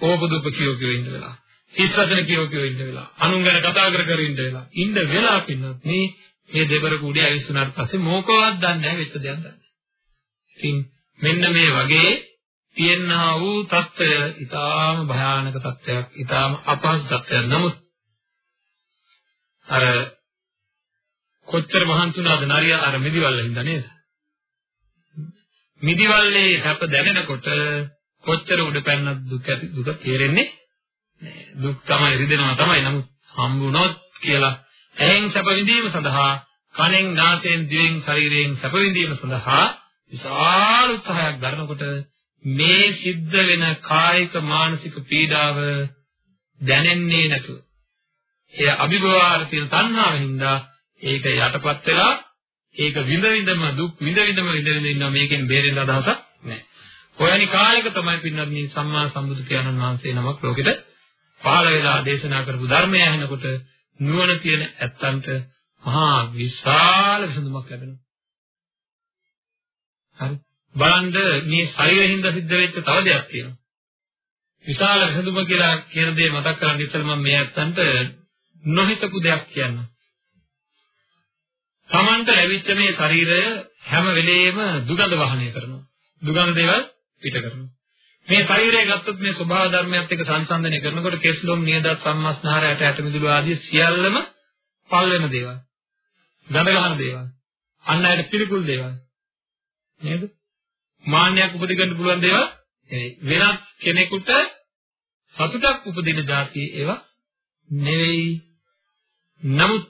ඕපදුප කියෝ කියෝ ඉන්න වෙලා. හිස් වචන කියෝ කියෝ ඉන්න වෙලා අනුන් ගැන කතා කර කර ඉන්න වෙලා ඉන්න වෙලා පින්නත් මේ මේ දෙබර කුඩේ ඇවිස්සුනාට පස්සේ මොකවත් දන්නේ නැහැ වෙච්ච දෙයක් දන්නේ ඉතින් මෙන්න මේ වගේ තියෙනා වූ తত্ত্বය ඊටාම භයානක తত্ত্বයක් ඊටාම අපහසු తত্ত্বයක් නමුත් අර කොච්චර මහන්සිුණාද නරිය? අර මිදිවල්ල හින්දා නේද? මිදිවල්ලේ සැප දැනෙනකොට කොච්චර උඩ පැන්නත් දුක දුක තේරෙන්නේ දුක් තමයි රිදෙනවා තමයි නමුත් හම්බුනොත් කියලා ඇහෙන් සැප විඳීම සඳහා කනෙන් නාසයෙන් දිවෙන් ශරීරයෙන් සැප විඳීම සඳහා විශාල උත්සාහයක් දරනකොට මේ සිද්ධ වෙන කායික මානසික පීඩාව දැනෙන්නේ නැතුව එය අභිභවාර තියෙන තණ්හාවෙන්ද ඒක යටපත් වෙලා ඒක විඳ විඳම දුක් විඳ විඳම විඳ විඳ ඉන්නවා මේකෙන් බේරෙන්න අදහසක් නැහැ. ඔයනි කාලයක තමයි පින්නත් මේ සම්මා සම්බුදු පියාණන් වහන්සේ නමක් ලෝකෙට පහළ වෙලා දේශනා කරපු ධර්මය ඇහෙනකොට නුවණ තියෙන ඇත්තන්ට මහා විශාල විසඳුමක් ලැබෙනවා. හරි. බලන්න මේ ශරීරයෙන් සිද්ධ වෙච්ච තව දෙයක් තියෙනවා. විශාල විසඳුම කියලා කියන දේ මතක් කරගන්න ඉස්සෙල්ලා මම මේ ඇත්තන්ට නොහිතපු දෙයක් කියන්න. Tamanට ලැබිච්ච මේ ශරීරය හැම වෙලෙම දුගඳ වහනය කරනවා. දුගඳ දේවල් පිට කරනවා. මේ ශරීරය ගත්තොත් මේ ස්වභාව ධර්මයත් එක්ක සංසන්දනය කරනකොට කෙස්ලොම් නියදත් සම්මස්නහර ඇට ඇට මිදුළු ආදී සියල්ලම පල් වෙන දේවල්. ගඳ ගන්න දේවල්. අන්න ඇයට පිළිකුල් දේවල්. නේද? මාන්නයක් උපදින්න පුළුවන් දේවල් වෙනත් කෙනෙකුට සතුටක් උපදින જાතිය ඒවා නෙවෙයි. නමුත්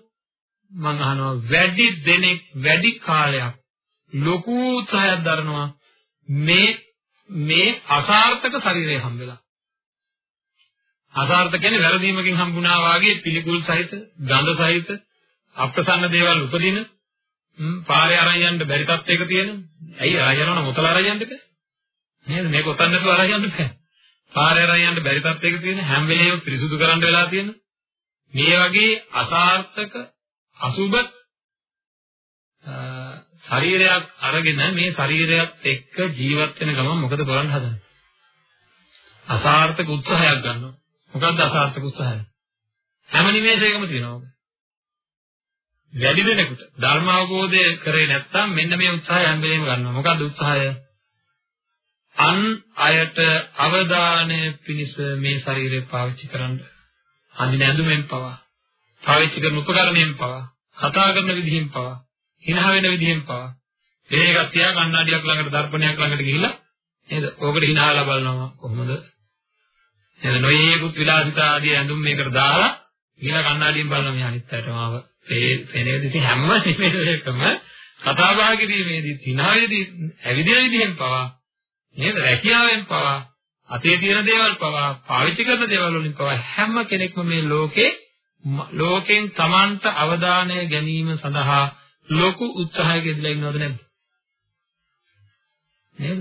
මම අහනවා වැඩි දෙනෙක් වැඩි කාලයක් ලොකු උත්සාහයක් දරනවා මේ මේ අසාර්ථක ශරීරය හම්බෙලා. අසාර්ථක කියන්නේ වැරදීමකින් හම්බුණා වාගේ පිළිකුල් සහිත, ගඳ සහිත, අප්‍රසන්න දේවල් උපදින, පාරේ අරන් යන්න බැරි තත්යක තියෙන. ඇයි අරන් යනවනම් මොතල අරන් යන්න බෑ. නේද? මේක ඔතන නැතුව අරන් යන්න බෑ. පාරේ අරන් යන්න බැරි තත්යක තියෙන හැම වෙලේම පිරිසුදු කරන්න වෙලා තියෙන. මේ වගේ අසාර්ථක අසුබ ශරීරයක් අරගෙන මේ ශරීරයත් එක්ක ජීවත් වෙන ගමන් මොකද කරන්න හදන්නේ? අසාර්ථක උත්සාහයක් ගන්නවා. මොකද්ද අසාර්ථක උත්සාහය? හැම නිමේෂයකම තියෙනවා. වැඩි වෙනෙකුට ධර්ම අවබෝධය කරේ නැත්නම් මෙන්න මේ උත්සාහය හැම වෙලේම ගන්නවා. මොකද්ද උත්සාහය? අන් අයට අවධානය පිණිස මේ ශරීරය පාවිච්චි කරන්න. අඳින ඇඳුමෙන් පවා, පාවිච්චි කරන උපකරණයෙන් පවා, කතා කරන විදිහෙන් පවා hina වෙන විදිහෙන් පවා මේකක් තියා කණ්ණාඩියක් ළඟට දර්පණයක් ළඟට ගිහිල්ලා නේද? ඕකට hinaලා බලනවා කොහොමද? නේද? නොයේකුත් විලාසිතා ආදී ඇඳුම් මේකට දාලා ගිහිල්ලා කණ්ණාඩියෙන් බලනවා මේ අනිත් පැයට මාව පේනේදී හැම නිමේෂයකම කතා බහ කිරීමේදී hina වේදී ඇවිදින විදිහෙන් පවා නේද? රැකියාවෙන් පවා අතේ තියෙන දේවල් පවා පාවිච්චි කරන දේවල් වලින් පවා හැම කෙනෙක්ම මේ ලෝකේ ලෝකෙන් Tamanට අවධානය ගැනීම සඳහා ලොකු උත්සාහයක යෙදලා ඉන්නවද නැද්ද? නේද?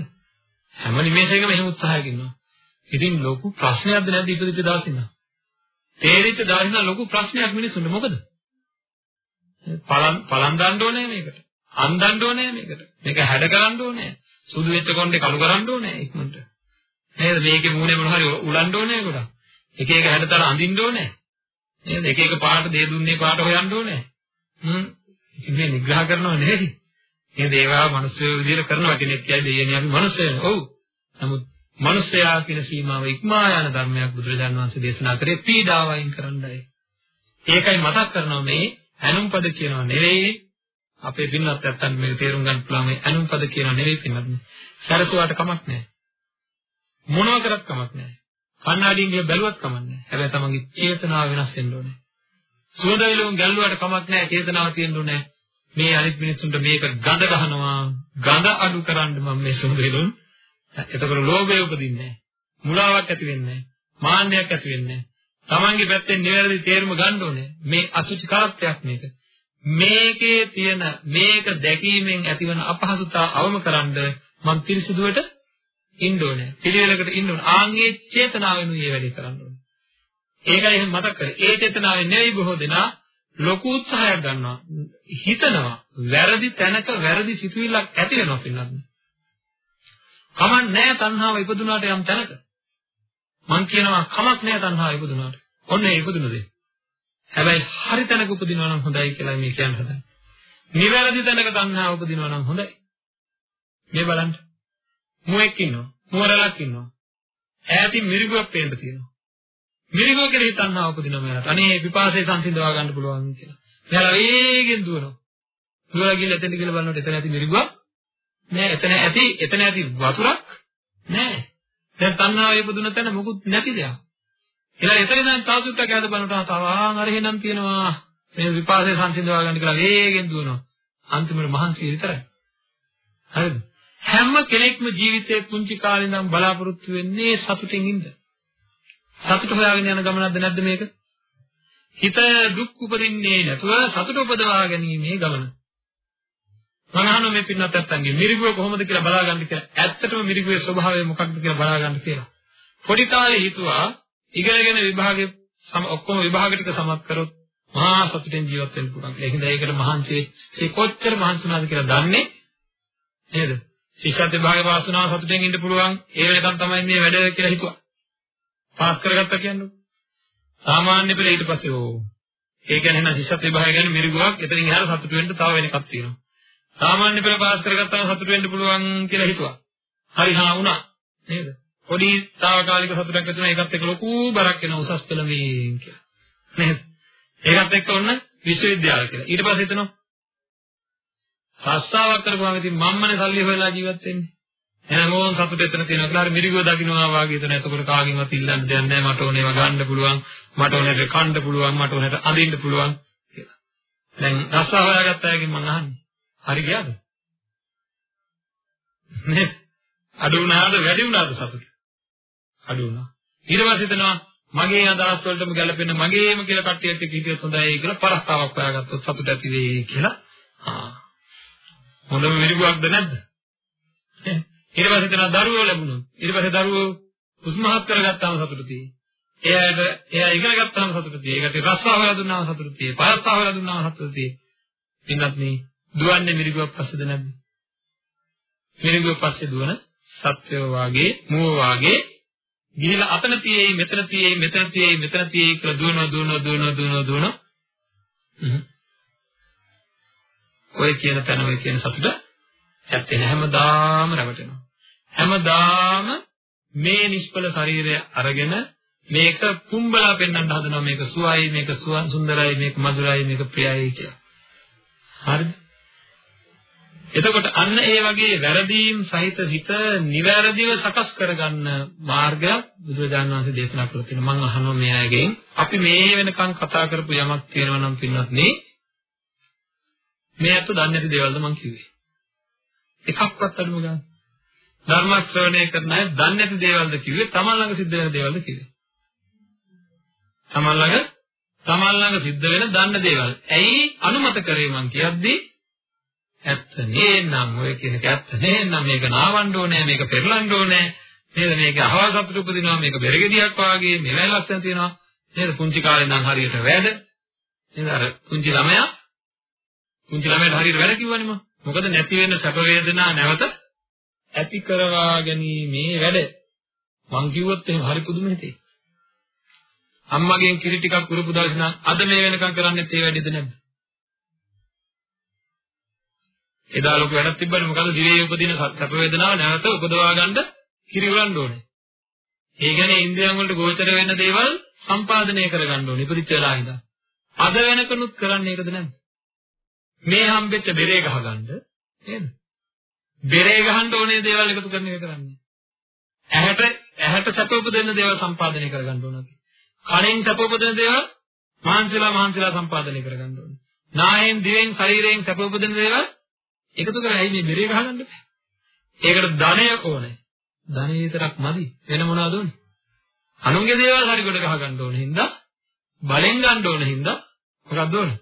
හැම නිමේෂයකම එහෙම උත්සාහයක ඉන්නවා. ඉතින් ලොකු ප්‍රශ්නයක්ද නැද්ද ඉපදිච්ච දවසින්? තේරිච්ච දවසින් ලොකු ප්‍රශ්නයක් මිනිස්සුන්ට මොකද? පලන් පලන් දාන්න ඕනේ මේකට. අන්දන්න ඕනේ මේකට. මේක හැඩ කරන්න ඕනේ. සුදු වෙච්ච කොණ්ඩේ කළු කරන්න ඕනේ ඉක්මනට. නේද? මේකේ මූණේ මොන හරි උලන්න ඕනේ ගොඩක්. එක එක හැඩතල අඳින්න ඕනේ. නේද? එක එක පාට දේ දුන්නේ පාට හොයන්න ඕනේ. හ්ම් ඉතින් මේ නිග්‍රහ කරනව නෙවෙයි. මේ දේවා මිනිස්සු විදිහට කරනවා කෙනෙක් කියයි දෙයනේ අපි මිනිස්සයන්. ඔව්. නමුත් මිනිස්සයා කියන සීමාව ඉක්මා යන ධර්මයක් බුදුරජාණන් වහන්සේ දේශනා කරේ පීඩාව අයින් කරන්නයි. ඒකයි මතක් කරනවා මේ ඇනුම්පද කියනවා නෙවෙයි අපේ පින්වත් නැත්තන් මේක තේරුම් ගන්න පුළුවන් මේ ඇනුම්පද කියනවා නෙවෙයි පින්වත්. සරසුවාට කමක් නැහැ. මොනවා කරත් කමක් නැහැ. කණ්ණාඩියෙන් ගිය බැලුවත් කමක් නැහැ. හැබැයි තමන්ගේ චේතනාව වෙනස් වෙන්න ඕනේ. සුවඳවිලුම් ගැල්ලුවට කමක් නැහැ චේතනාව තියෙන්න ඕනේ. මේ අනිත් මිනිස්සුන්ට මේක ගඳ ගහනවා ගඳ අඩු කරන්න මම මේ සුවඳවිලුම්. එතකොට ලෝභය උපදින්නේ නැහැ. මුලාවක් ඇති වෙන්නේ නැහැ. මාන්නයක් ඇති වෙන්නේ නැහැ. තමන්ගේ පැත්තෙන් නිවැරදි තේරුම ගන්න ඕනේ. මේ අසුචි කාර්යයක් මේක. මේකේ තියෙන මේක දැකීමෙන් ඇතිවන අපහසුතාව අවම කරන්න මම පිරිසුදුවට ඉන්න ඕනේ. පිළිවෙලකට ඉන්න ඕනේ. ආන්ගේ චේතනාවෙන් මේ වැඩේ කරන්න ඕනේ. ඒකයි එහෙම මතක් කරේ. ඒ චේතනාවෙන් නෙවෙයි බොහෝ දෙනා ලොකු උත්සාහයක් ගන්නවා. හිතනවා වැරදි තැනක වැරදි සිතුවිල්ලක් ඇති වෙනවා පින්නත්. කමක් නැහැ තණ්හාව ඉපදුනාට යම් තැනක. මං කියනවා කමක් නැහැ තණ්හාව ඉපදුනාට. ඔන්න ඒ ඉපදුන දේ. හැබැයි හරි තැනක උපදිනවා නම් හොඳයි කියලා මේ කියන්න හදන්නේ. නිවැරදි තැනක තණ්හාව උපදිනවා නම් හොඳයි. මේ බලන්න. මුවෙක් ඉන්නවා. මුවරලක් ඉන්නවා. ඈතින් මිරිගුවක් පේන්න තියෙනවා. මිරිගුව කෙරෙහි තණ්හාව උපදිනවා මෙයාට. අනේ පිපාසය සංසිඳවා ගන්න පුළුවන් කියලා. මෙයාලා වේගෙන් දුවනවා. දුවලා ගිහලා එතන ගිහලා බලනකොට එතන ඇති මිරිගුවක් නෑ. එතන ඇති එතන ඇති වතුරක් නෑ. දැන් තණ්හාව ඉපදුන තැන මොකුත් නැති දෙයක්. ඊළඟ එතන ඉඳන් තාසුත්තක් ඇද බලනකොට තාවාන් අර එහෙනම් තියෙනවා. මේ විපාසය සංසිඳවා ගන්න කියලා වේගෙන් දුවනවා. අන්තිමට මහන්සිය විතරයි. හරිද? හැම කෙනෙක්ම ජීවිතේ පුංචි කාලේ ඉඳන් බලාපොරොත්තු වෙන්නේ සතුටින් ඉන්න. සතුට හොයාගෙන යන ගමනක්ද නැද්ද මේක? හිත දුක් උපදින්නේ නැතුව සතුට උපදවා ගැනීමේ ගමන. මනහන මේ පින්නත් නැත්තන්ගේ මිරිගුව කොහොමද කියලා බලා ගන්න කියලා. ඇත්තටම මිරිගුවේ ස්වභාවය මොකක්ද කියලා බලා ගන්න කියලා. පොඩි කාලේ හිතුවා ඉගෙනගෙන විභාගේ ඔක්කොම විභාග ටික සමත් කරොත් මහා සතුටෙන් ජීවත් වෙන්න පුළුවන් කියලා. ඒකද ඒකට මහන්සි වෙච්ච කොච්චර මහන්සි වුණාද කියලා දන්නේ නේද? ශිෂ්‍යත්ව විභාගේ පාස් වුණාම සතුටෙන් ඉන්න පුළුවන්. ඒ වෙනකන් තමයි මේ වැඩ කියලා හිතුවා. පාස් කරගත්තා කියන්නේ. සාමාන්‍ය පෙළ ඊට පස්සේ ඕ. ඒ කියන්නේ නේද ශිෂ්‍යත්ව විභාගය ගැන මිරිගුවක් එතනින් එහාට සතුට වෙන්න තව වෙන එකක් තියෙනවා. සාමාන්‍ය පෙළ පාස් කරගත්තාම සතුට වෙන්න පුළුවන් කියලා හිතුවා. හරි හා වුණා. නේද? පොඩි తాවකාලික සතුටක් ඇති වෙනවා ඒකත් එක්ක ලොකු බරක් එනවා උසස් පෙළ මේ කියලා. නේද? ඒකත් එක්ක ඔන්න විශ්වවිද්‍යාල කියලා. ඊට පස්සේ හිතනවා රස්සාවක් කරපුවාම ඉතින් මම්මනේ සල්ලි හොයලා ජීවත් වෙන්නේ. එහෙනම් ඕන් සතුට එතන තියෙනවා කියලා හරි මිරිගුව දකින්නවා වාගේ එතන එතකොට කාගෙන්වත් ඉල්ලන්න දෙයක් නැහැ මට ඕනේ ඒවා ගන්න පුළුවන් මට ඕනේ කන්න පුළුවන් මට ඕනේ අඳින්න පුළුවන් කියලා. දැන් රස්සාව හොයාගත්ත අයගෙන් මම අහන්නේ. හරි ගියාද? නේ? අඩු වුණාද වැඩි වුණාද සතුට? අඩු වුණා. ඊට පස්සේ හිතනවා මගේ අදහස් වලටම ගැලපෙන මගේම කියලා කට්ටියට කිව්වොත් හොඳයි කියලා පරස්තාවක් හොයාගත්තොත් සතුට ඇති වෙයි කියලා. ආ. හොඳම මිරිගුවක්ද නැද්ද? ඊට පස්සේ හිතනවා දරුවෝ ලැබුණොත්. ඊට පස්සේ දරුවෝ උස්මහත් කරගත්තාම සතුට තියෙයි. එයාට එයා ඉගෙන ගත්තාම සතුට තියෙයි. ඒකට රස්සාව හොයලා දුන්නාම සතුට තියෙයි. පරස්තාව හොයලා දුන්නාම සතුට තියෙයි. ඉන්නත් මේ දුවන්නේ මිරිගුවක් පස්සේද නැද්ද? මිරිගුව පස්සේ දුවන සත්වයෝ වාගේ, මුව වාගේ ගිහිලා අතන තියෙයි, මෙතන තියෙයි, මෙතන තියෙයි, මෙතන තියෙයි කියලා දුවනවා, දුවනවා, දුවනවා, දුවනවා, දුවනවා. ඔය කියන තැන ඔය කියන සතුට ඇත්තේ නැහැ හැමදාම රැවටෙනවා. හැමදාම මේ නිෂ්පල ශරීරය අරගෙන මේක පුම්බලා පෙන්වන්න හදනවා මේක සුවයි මේක සුන්දරයි මේක මధుරයි මේක ප්‍රියයි කියලා. හරිද? එතකොට අන්න ඒ වගේ වැරදීම් සහිත හිත නිවැරදිව සකස් කරගන්න මාර්ගයක් බුදුරජාණන් වහන්සේ දේශනා කරලා තියෙනවා. මම අහනවා මේ අයගෙන් අපි මේ වෙනකන් කතා කරපු යමක් තියෙනවා නම් පින්වත් නේ මේ අත දන්නේ නැති දේවල්ද මං කිව්වේ. එකක්වත් අඩුම ගන්න. ධර්ම ශ්‍රවණය කරන අය දන්නේ නැති දේවල්ද කිව්වේ තමන් ළඟ සිද්ධ වෙන දේවල්ද කිව්වේ. තමන් ළඟ තමන් ළඟ සිද්ධ වෙන දන්න දේවල්. ඇයි? අනුමත කරේ මං කියද්දී ඇත්ත නේනම් ඔය කියන එක ඇත්ත නේනම් මේක නාවන්න ඕනේ මේක පෙරලන්න ඕනේ. නේද? මේක අහවල් සතුට උපදිනවා මේක බෙරගෙඩියක් වාගේ මෙවැනි ලක්ෂණ තියෙනවා. නේද? පුංචි කාලේ නම් හරියට වැඩ. නේද? අර පුංචි ළමයා පුංචි ළමයාට හරියට වැඩ කිව්වනේ මම මොකද නැති වෙන සැප වේදනා නැවත ඇති කරවා ගැනීමේ වැඩ මං කිව්වොත් එහෙම හරි පුදුම හිතේ අම්මගෙන් කිරි ටිකක් උරුපු දවස් නම් අද මේ වෙනකම් කරන්නේ ඒ වැඩේද නැද්ද එදා ලොකු වැඩක් තිබ්බනේ මොකද දිවේ උපදින සැප වේදනාව නැවත උපදවා ගන්න කිරිවලන්න ඕනේ. ඒ කියන්නේ ඉන්ද්‍රියන් වලට ගෝචර වෙන දේවල් සම්පාදනය කරගන්න ඕනේ ඉපදිච්ච වෙලාව ඉඳන්. අද වෙනකනුත් කරන්නේ ඒකද නැද්ද? මේ හම්බෙච්ච බෙරේ ගහගන්න නේද? බෙරේ ගහන්න ඕනේ දේවල් එකතු කරන එක කරන්නේ. ඇහැට ඇහැට සැප උපදින දේවල් සම්පාදනය කරගන්න ඕන අපි. කනෙන් සැප උපදින දේවල් මාංශලා මාංශලා සම්පාදනය කරගන්න ඕනේ. නායෙන් දිවෙන් ශරීරයෙන් සැප උපදින දේවල් එකතු කරලා ඇයි මේ බෙරේ ගහගන්න බෑ? ඒකට ධනය ඕනේ. ධනය විතරක් මදි. වෙන මොනවද ඕනේ? අනුන්ගේ දේවල් හරි කොට ගහගන්න ඕනේ හින්දා බලෙන් ගන්න ඕනේ හින්දා මොකක්ද ඕනේ?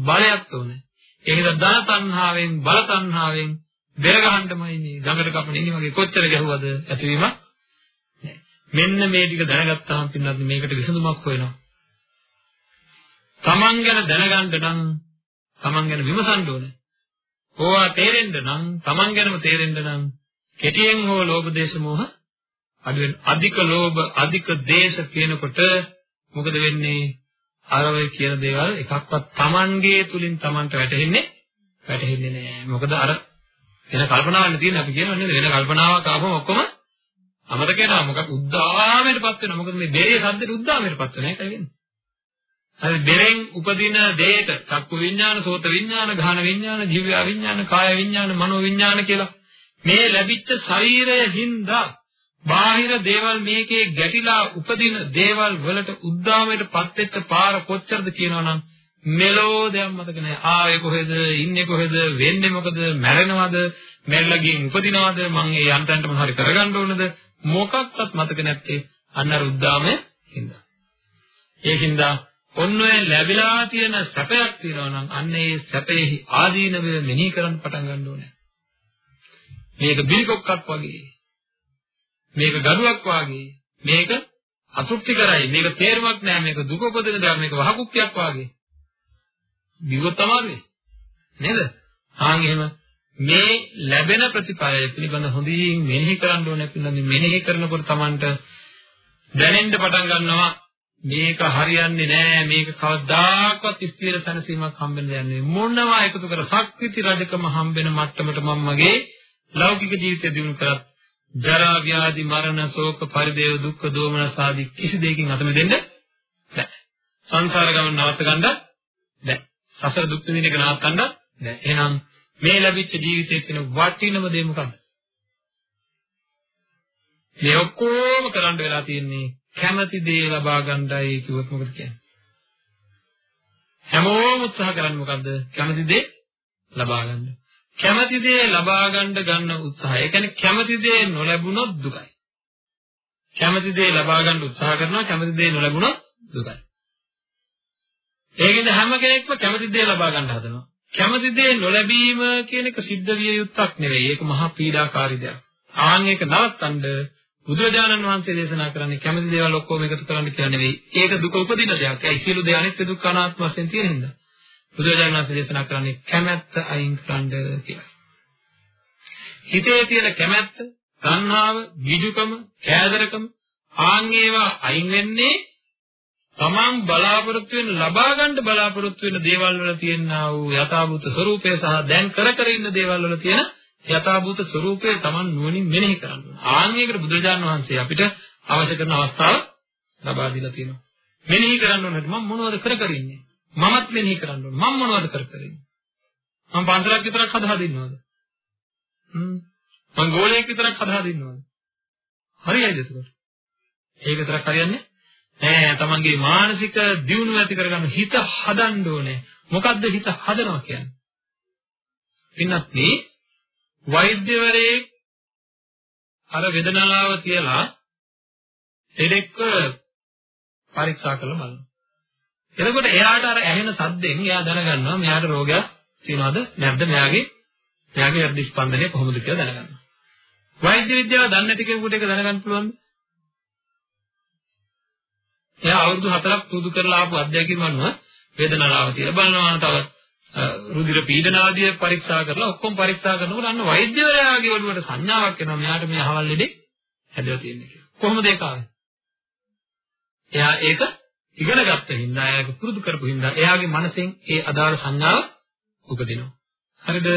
බලයක් ඕනේ. ඒකද ධන තණ්හාවෙන් බල තණ්හාවෙන් බෙර ගහන්නමයි මේ ගඟට කපන ඉනි වගේ කොච්චර ගැහුවද ඇතිවීමක් නෑ. මෙන්න මේ ටික දැනගත්තාම පින්නත් මේකට විසඳුමක් හොයනවා. තමන් ගැන දැනගන්න නම් තමන් ගැන විමසන්න ඕනේ. ඕවා තේරෙන්න නම් Taman ගැනම තේරෙන්න නම් කෙටියෙන් හෝ ලෝභ දේශ මොහ අඩු වෙන අධික ලෝභ අධික දේශ කියනකොට මොකද වෙන්නේ අර ඔය කියන දේවල් එකක්වත් Tamanගේ තුලින් Tamanට වැටහෙන්නේ වැටහෙන්නේ නෑ. මොකද අර වෙන කල්පනාවක් තියෙන අපි කියනවා නේද වෙන කල්පනාවක් ආවම ඔක්කොම අමතක වෙනවා. මොකක් උද්දාමයටපත් වෙනවා. මොකද මේ දෙරේ සද්දෙට උද්දාමයටපත් වෙනවා. ඒකයි වෙන්නේ. හරි දෙරෙන් උපදින දෙයට චක්කු විඥාන, සෝත විඥාන, ගාහන විඥාන, ජීව විඥාන, කාය විඥාන, මනෝ විඥාන කියලා මේ ලැබිච්ච ශරීරය හින්දා බාහිර දේවල් මේකේ ගැටිලා උපදින දේවල් වලට උද්දාමයටපත් වෙච්ච පාර කොච්චරද කියනවනම් මෙලෝ දෙයක් මතක නැහැ. ආවේ කොහෙද? ඉන්නේ කොහෙද? වෙන්නේ මොකද? මැරෙනවද? මැරිලා ගිහින් උපදිනවද? මං ඒ යන්තන්ට මොන හරි කරගන්න ඕනද? මොකක්වත් මතක නැත්තේ අන්න අර උද්දාමයේ හින්දා. ඒකින්ද ඔන්න ඔය ලැබිලා තියෙන සැපයක් තියෙනවා නම් අන්න ඒ සැපේ ආදීනව මෙනෙහි කරන්න පටන් ගන්න ඕනේ. මේක බිලිකොක්කක් වගේ. මේක ගඩුවක් වගේ. මේක අතෘප්ති කරයි. මේක තේරුමක් නෑ. මේක දුක උපදින දෙයක්. මේක වහකුප්පියක් වගේ. බිව්වොත් තමයි නේද? ආන් එහෙම මේ ලැබෙන ප්‍රතිඵලය පිළිබඳ හොඳින් මෙනෙහි කරන්න ඕනේ පිළිබඳ මෙනෙහි කරනකොට Tamanට දැනෙන්න පටන් ගන්නවා මේක හරියන්නේ නෑ මේක කවදාකවත් ස්ථිර සැනසීමක් හම්බෙන්න යන්නේ මොනවා එකතු කර සක්විති රජකම හම්බෙන මට්ටමට මම මගේ ලෞකික ජීවිතය දිනු කරත් ජරා ව්‍යාධි මරණ ශෝක පරිදේව දුක්ඛ දෝමනස ආදී කිසි දෙයකින් අත මෙදෙන්න බෑ සංසාර ගමන නවත්ත ගන්න බෑ සසර දුක් විඳින එක නවත්තන්න බෑ එහෙනම් මේ ලැබිච්ච ජීවිතයේ තියෙන වටිනම දේ මොකක්ද මේ ඔක්කොම කරන්න වෙලා තියෙන්නේ කැමති දේ ලබා ගන්නයි කිව්වොත් මොකද කියන්නේ? හැමෝම උත්සාහ කරන්නේ මොකද්ද? කැමති දේ ලබා ගන්න. කැමති දේ ලබා ගන්න ගන්න උත්සාහය. ඒ කියන්නේ කැමති දේ නොලැබුණොත් දුකයි. කැමති දේ ලබා ගන්න උත්සාහ කරනවා කැමති දේ නොලැබුණොත් දුකයි. ඒකින්ද හැම කෙනෙක්ම කැමති දේ ලබා ගන්න හදනවා. කැමති දේ නොලැබීම කියන එක සිද්ධ විය යුත්තක් නෙවෙයි. ඒක මහා පීඩාකාරී දෙයක්. ආන් ඒක නවත්තන්න බුදුරජාණන් වහන්සේ දේශනා කරන්නේ කැමති දේවල් ඔක්කොම එකතු කරන්න කියලා නෙවෙයි. ඒක දුක උපදින දෙයක්. ඒ සියලු දේ අනිත්‍ය දුක්ඛ අනාත්ම වශයෙන් තියෙන හින්දා. බුදුරජාණන් වහන්සේ දේශනා කරන්නේ කැමැත්ත අයින් කරන්න කියලා. හිතේ තියෙන කැමැත්ත, තණ්හාව, ගිජුකම, කෑදරකම ආන් ඒවා අයින් වෙන්නේ තමන් බලාපොරොත්තු වෙන ලබා ගන්න බලාපොරොත්තු වෙන දේවල් වල තියෙනා වූ යථාභූත ස්වરૂපය සහ දැන් කර කර ඉන්න දේවල් වල තියෙන යථාභූත ස්වરૂපය Taman නුවණින් මෙනෙහි කරන්න ඕන. ආන්‍යයකට බුදුරජාණන් වහන්සේ අපිට අවශ්‍ය කරන අවස්ථාව ලබා දීලා තියෙනවා. මෙනෙහි කරන්න ඕනේ මම මොනවද කර කර ඉන්නේ? මමත් මෙනෙහි කරන්න ඕනේ. මම මොනවද කර කර ඉන්නේ? මම පන්සලක් විතරක් හදා දිනනවද? හ්ම්. මම ගෝලයක් විතරක් හදා දිනනවද? හරියයිද ඒක? ඒක විතරක් හරියන්නේ නෑ. තමන්ගේ මානසික දියුණුව ඇති කරගන්න හිත හදන්න ඕනේ. මොකද්ද හිත හදනවා කියන්නේ? පින්නත් මේ වෛද්‍යවරයෙක් අර වේදනාව කියලා දෙඩෙක්ව පරීක්ෂා කරලා බලනවා. එතකොට එයාට අර ඇහෙන සද්දෙන් එයා දැනගන්නවා මෙයාට රෝගයක් තියෙනවද නැද්ද මෙයාගේ මෙයාගේ හෘද ස්පන්දනය කොහොමද කියලා දැනගන්නවා. වෛද්‍ය විද්‍යාව දන්නේ නැති කෙනෙකුට ඒක දැනගන්න පුළුවන්ද? එයා අවුරුදු 4ක් පුරුදු කරලා ආපු අධ්‍යයනකින් වන්නවා වේදනාව කියලා බලනවා තවත් රුධිර පීඩන ආදිය පරීක්ෂා කරලා ඔක්කොම පරීක්ෂා කරනකොට අන්න වෛද්‍යවරයාගේ ඔළුවට සංඥාවක් එනවා මෙයාට මේ අහවල් ලෙඩේ හැදලා තියෙන්නේ කියලා. කොහොමද ඒක ආවේ? එයා ඒක ඉගෙන ගත්ත හින්දා එයාක පුරුදු කරපු හින්දා එයාගේ මනසෙන් ඒ අදාළ සංඥාව උපදිනවා. හරිද?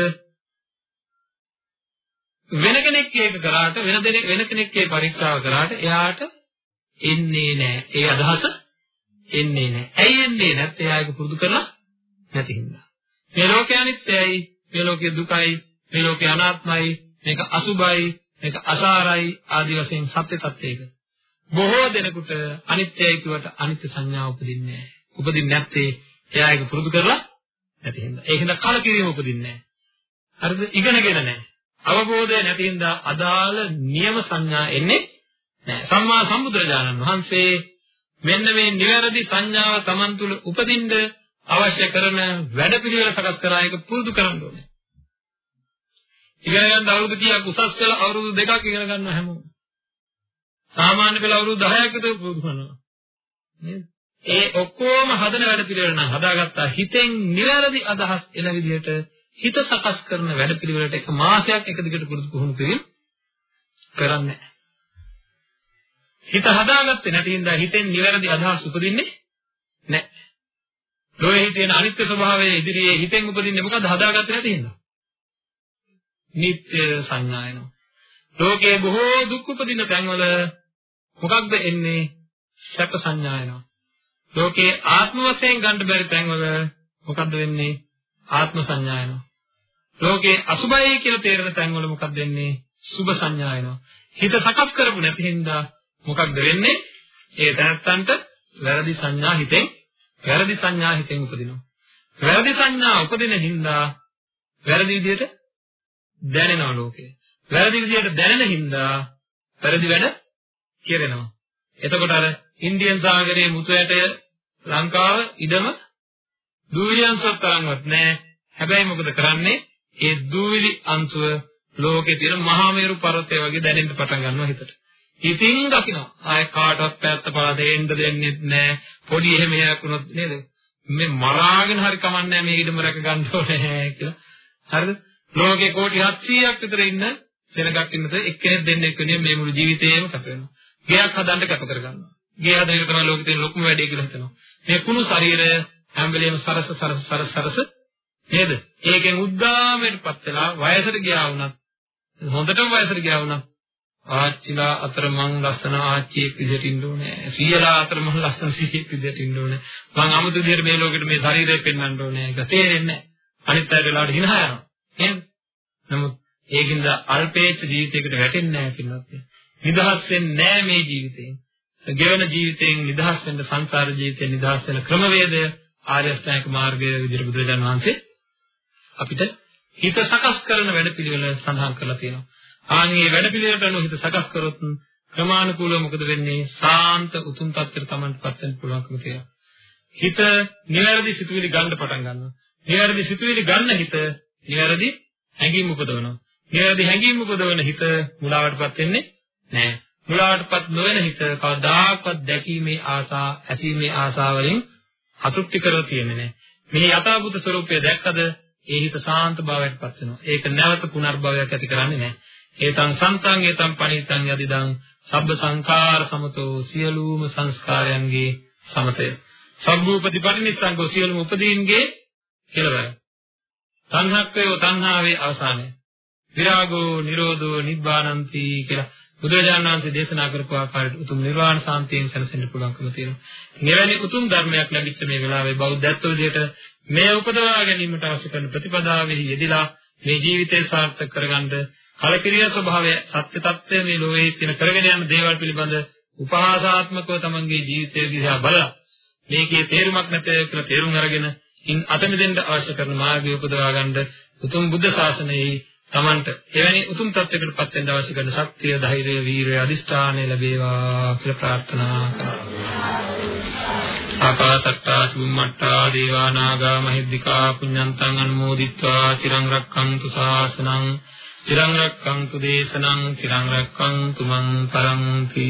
වෙන කෙනෙක් ඒක කරාට වෙන දෙනෙක් වෙන කෙනෙක් ඒ පරීක්ෂාව කරාට එයාට එන්නේ නැහැ. ඒ අදහස එන්නේ නැහැ. ඇයි එන්නේ නැත්නම් එයා ඒක පුරුදු කරලා නැති හින්දා. මේ ලෝකය අනිත්‍යයි, මේ ලෝකය දුකයි, මේ ලෝකය අනාත්මයි, මේක අසුභයි, මේක අසාරයි ආදී වශයෙන් සත්‍ය තත්ත්වයක. බොහෝ දෙනෙකුට අනිත්‍යයි කියවට අනිත්‍ය සංඥාව උපදින්නේ නැහැ. උපදින්නේ නැත්තේ එයා ඒක පුරුදු කරලා නැති හින්දා. ඒකින්ද කලකිරීම උපදින්නේ නැහැ. හරිද? ඉගෙනගෙන නැහැ. අවබෝධය නැති හින්දා අදාළ නියම සංඥා එන්නේ නැහැ. සම්මා සම්බුදුරජාණන් වහන්සේ මෙන්න මේ නිවැරදි සංඥාව Taman තුල උපදින්න අවශ්‍ය කරන වැඩපිළිවෙල සකස් කරා ඒක පුරුදු කරන්න ඕනේ. ඉගෙන ගන්න අවුරුදු කීයක් උසස් පෙළ අවුරුදු දෙකක් ඉගෙන ගන්නවා හැමෝම. සාමාන්‍ය පෙළ අවුරුදු 10ක් විතර පුරුදු කරනවා. නේද? ඒ ඔක්කොම හදන වැඩපිළිවෙල නම් හදාගත්තා හිතෙන් නිවැරදි අදහස් එන විදිහට හිත සකස් කරන වැඩපිළිවෙලට එක මාසයක් එක දිගට පුරුදු පුහුණු කිරීම කරන්නේ හිත හදාගත්තේ නැති හින්දා හිතෙන් නිවැරදි අදහස් උපදින්නේ නැහැ. ලෝකයේ තියෙන අනිත්‍ය ස්වභාවය ඉදිරියේ හිතෙන් උපදින්නේ මොකද්ද හදාගත්තේ නැති හින්දා. නිත්‍ය සංඥායන. ලෝකයේ බොහෝ දුක් උපදින තැන්වල මොකක්ද එන්නේ? සැප සංඥායන. ලෝකයේ ආත්ම වශයෙන් ගන්න බැරි තැන්වල මොකද්ද වෙන්නේ? ආත්ම සංඥායන. ලෝකයේ අසුභයි කියලා තේරෙන තැන්වල මොකක්ද වෙන්නේ? සුභ සංඥායන. හිත සකස් කරපු නැති හින්දා මොකක්ද වෙන්නේ? ඒ තැනත්තන්ට වැරදි සංඥා හිතෙන් වැරදි සංඥා හිතෙන් උපදිනවා. වැරදි සංඥා උපදින හින්දා වැරදි විදියට දැනෙනවා ලෝකේ. වැරදි විදියට දැනෙන හින්දා වැරදි වැඩ කෙරෙනවා. එතකොට අර ඉන්දියන් සාගරයේ මුතු ඇටය ලංකාව ඉදම දූවිලි අංශුවක් තරම්වත් නැහැ. හැබැයි මොකද කරන්නේ? ඒ දූවිලි අංශුව ලෝකේ තියෙන මහා මේරු පර්වතය වගේ දැනෙන්න පටන් ගන්නවා හිතට. ඉතින් දකින්න ආය කාටවත් පැත්ත පලා දෙන්න දෙන්නේ නැහැ. පොඩි එහෙම එකක් වුණොත් නේද? මේ මරාගෙන හරි කමන්නේ මේ ඉඩම රැක ගන්න ඕනේ කියලා. හරිද? ලෝකේ කෝටි 700ක් විතර ඉන්න සෙනගක් ඉන්නත එක්කෙනෙක් දෙන්නෙක් වෙන්නේ මේ මුළු ජීවිතේම කැප වෙනවා. ගෙයක් හදන්න කැප කර ගන්නවා. ගේ හදන එක තමයි ලෝකේ තියෙන ලොකුම වැඩේ කියලා හිතනවා. මේ කුණු ශරීරය හැම වෙලේම සරස සරස සරස සරස නේද? ඒකෙන් උද්දාමයටපත් වෙලා වයසට ගියා වුණත් හොඳටම වයසට ගියා වුණත් ආච්චිලා අතර මං ලස්සන ආච්චියෙක් විදිහට ඉන්න ඕනේ. සීයලා අතර මං ලස්සන සීයෙක් විදිහට ඉන්න ඕනේ. මං 아무තු විදිහට මේ ලෝකෙට මේ ශරීරය පෙන්වන්න ඕනේ. ඒක තේරෙන්නේ නැහැ. අනිත් අයට වෙලාවට හිනහ යනවා. නේද? නමුත් ඒකින්ද අල්පේච්ඡ ජීවිතයකට වැටෙන්නේ නැහැ කින්නත්. නිදහස් වෙන්නේ නැහැ මේ ජීවිතයෙන්. ගෙවන ජීවිතයෙන් නිදහස් වෙන්න සංසාර ජීවිතයෙන් නිදහස් වෙන ක්‍රමවේදය ආර්ය අෂ්ටාංගික මාර්ගයේ විදිහට බුදුරජාණන් වහන්සේ අපිට හිත සකස් කරන වැඩපිළිවෙල සඳහන් කරලා තියෙනවා. ආන්ගේ වැඩපිළිවෙලට අනුව හිත සකස් කරොත් ක්‍රමානුකූලව මොකද වෙන්නේ? සාන්ත උතුම් තත්ත්වයට Tamanටපත් වෙන්න පුළුවන්කම තියෙනවා. හිත නිවැරදි සිතුවිලි ගන්න පටන් ගන්නවා. නිවැරදි සිතුවිලි ගන්න හිත නිවැරදි හැඟීම් උපදවනවා. නිවැරදි හැඟීම් උපදවන හිත මුලාවටපත් වෙන්නේ නැහැ. මුලාවටපත් නොවන හිත කවදාකවත් දැකීමේ ආසා, ඇසීමේ ආසාවලින් අතෘප්ති කරව තියෙන්නේ නැහැ. මේ යථාභූත ස්වરૂපය දැක්කද ඒ හිත සාන්ත භාවයටපත් වෙනවා. ඒක නැවත පුනර්භවයක් ඇති කරන්නේ නැහැ. ඒතං සන්තං ඒතං පණිතං යදිදං සබ්බ සංඛාර සමතෝ සියලුම සංස්කාරයන්ගේ සමතය. සබ්බූපති පරිනිස්සංගෝ සියලුම උපදීන්ගේ කෙලවර. සංහක්කයෝ තණ්හාවේ අවසානය. විරාගෝ නිරෝධෝ නිබ්බානಂತಿ කියලා බුදුරජාණන් වහන්සේ දේශනා කරපු ආකාරයට උතුම් නිර්වාණ සාන්තියෙන් සැනසෙන්න පුළුවන්කම තියෙනවා. මෙවැනි උතුම් ධර්මයක් ලැබිච්ච මේ වෙලාවේ බෞද්ධත්ව විදියට මේ උපදවා ගැනීමට අවශ්‍ය කරන ප්‍රතිපදාවෙහි යෙදিলা මේ ජීවිතය සාර්ථක කරගන්න කලකිරිය ස්වභාවය සත්‍ය తත්වය මේ ලෝකයේ තියෙන කරගෙන යන දේවල් පිළිබඳ උපහාසාත්මකව තමන්ගේ ජීවිතය දිහා බලලා මේකේ තේරුමක් නැත කියලා තේරුම් අරගෙන ඉන් අත මෙදෙන්න අවශ්‍ය කරන මාර්ගය උපදවා ගන්න උතුම් බුද්ධ ශාසනයේ තමන්ට එවැනි උතුම් තත්යකට පත් වෙන්න අවශ්‍ය කරන ශක්තිය, ධෛර්යය, වීරිය, අදිෂ්ඨානය ලැබේවා කියලා ප්‍රාර්ථනා කරනවා. ආකාසට්ටා සුම්මට්ටා දේවා නාග මහිද්దికා පුඤ්ඤන්තං අනුමෝදිත්වා චිරං රක්ඛන්තු ශාසනං චිරං රක්ඛන්තු දේශනං චිරං රක්ඛන්තු මං පරන්ති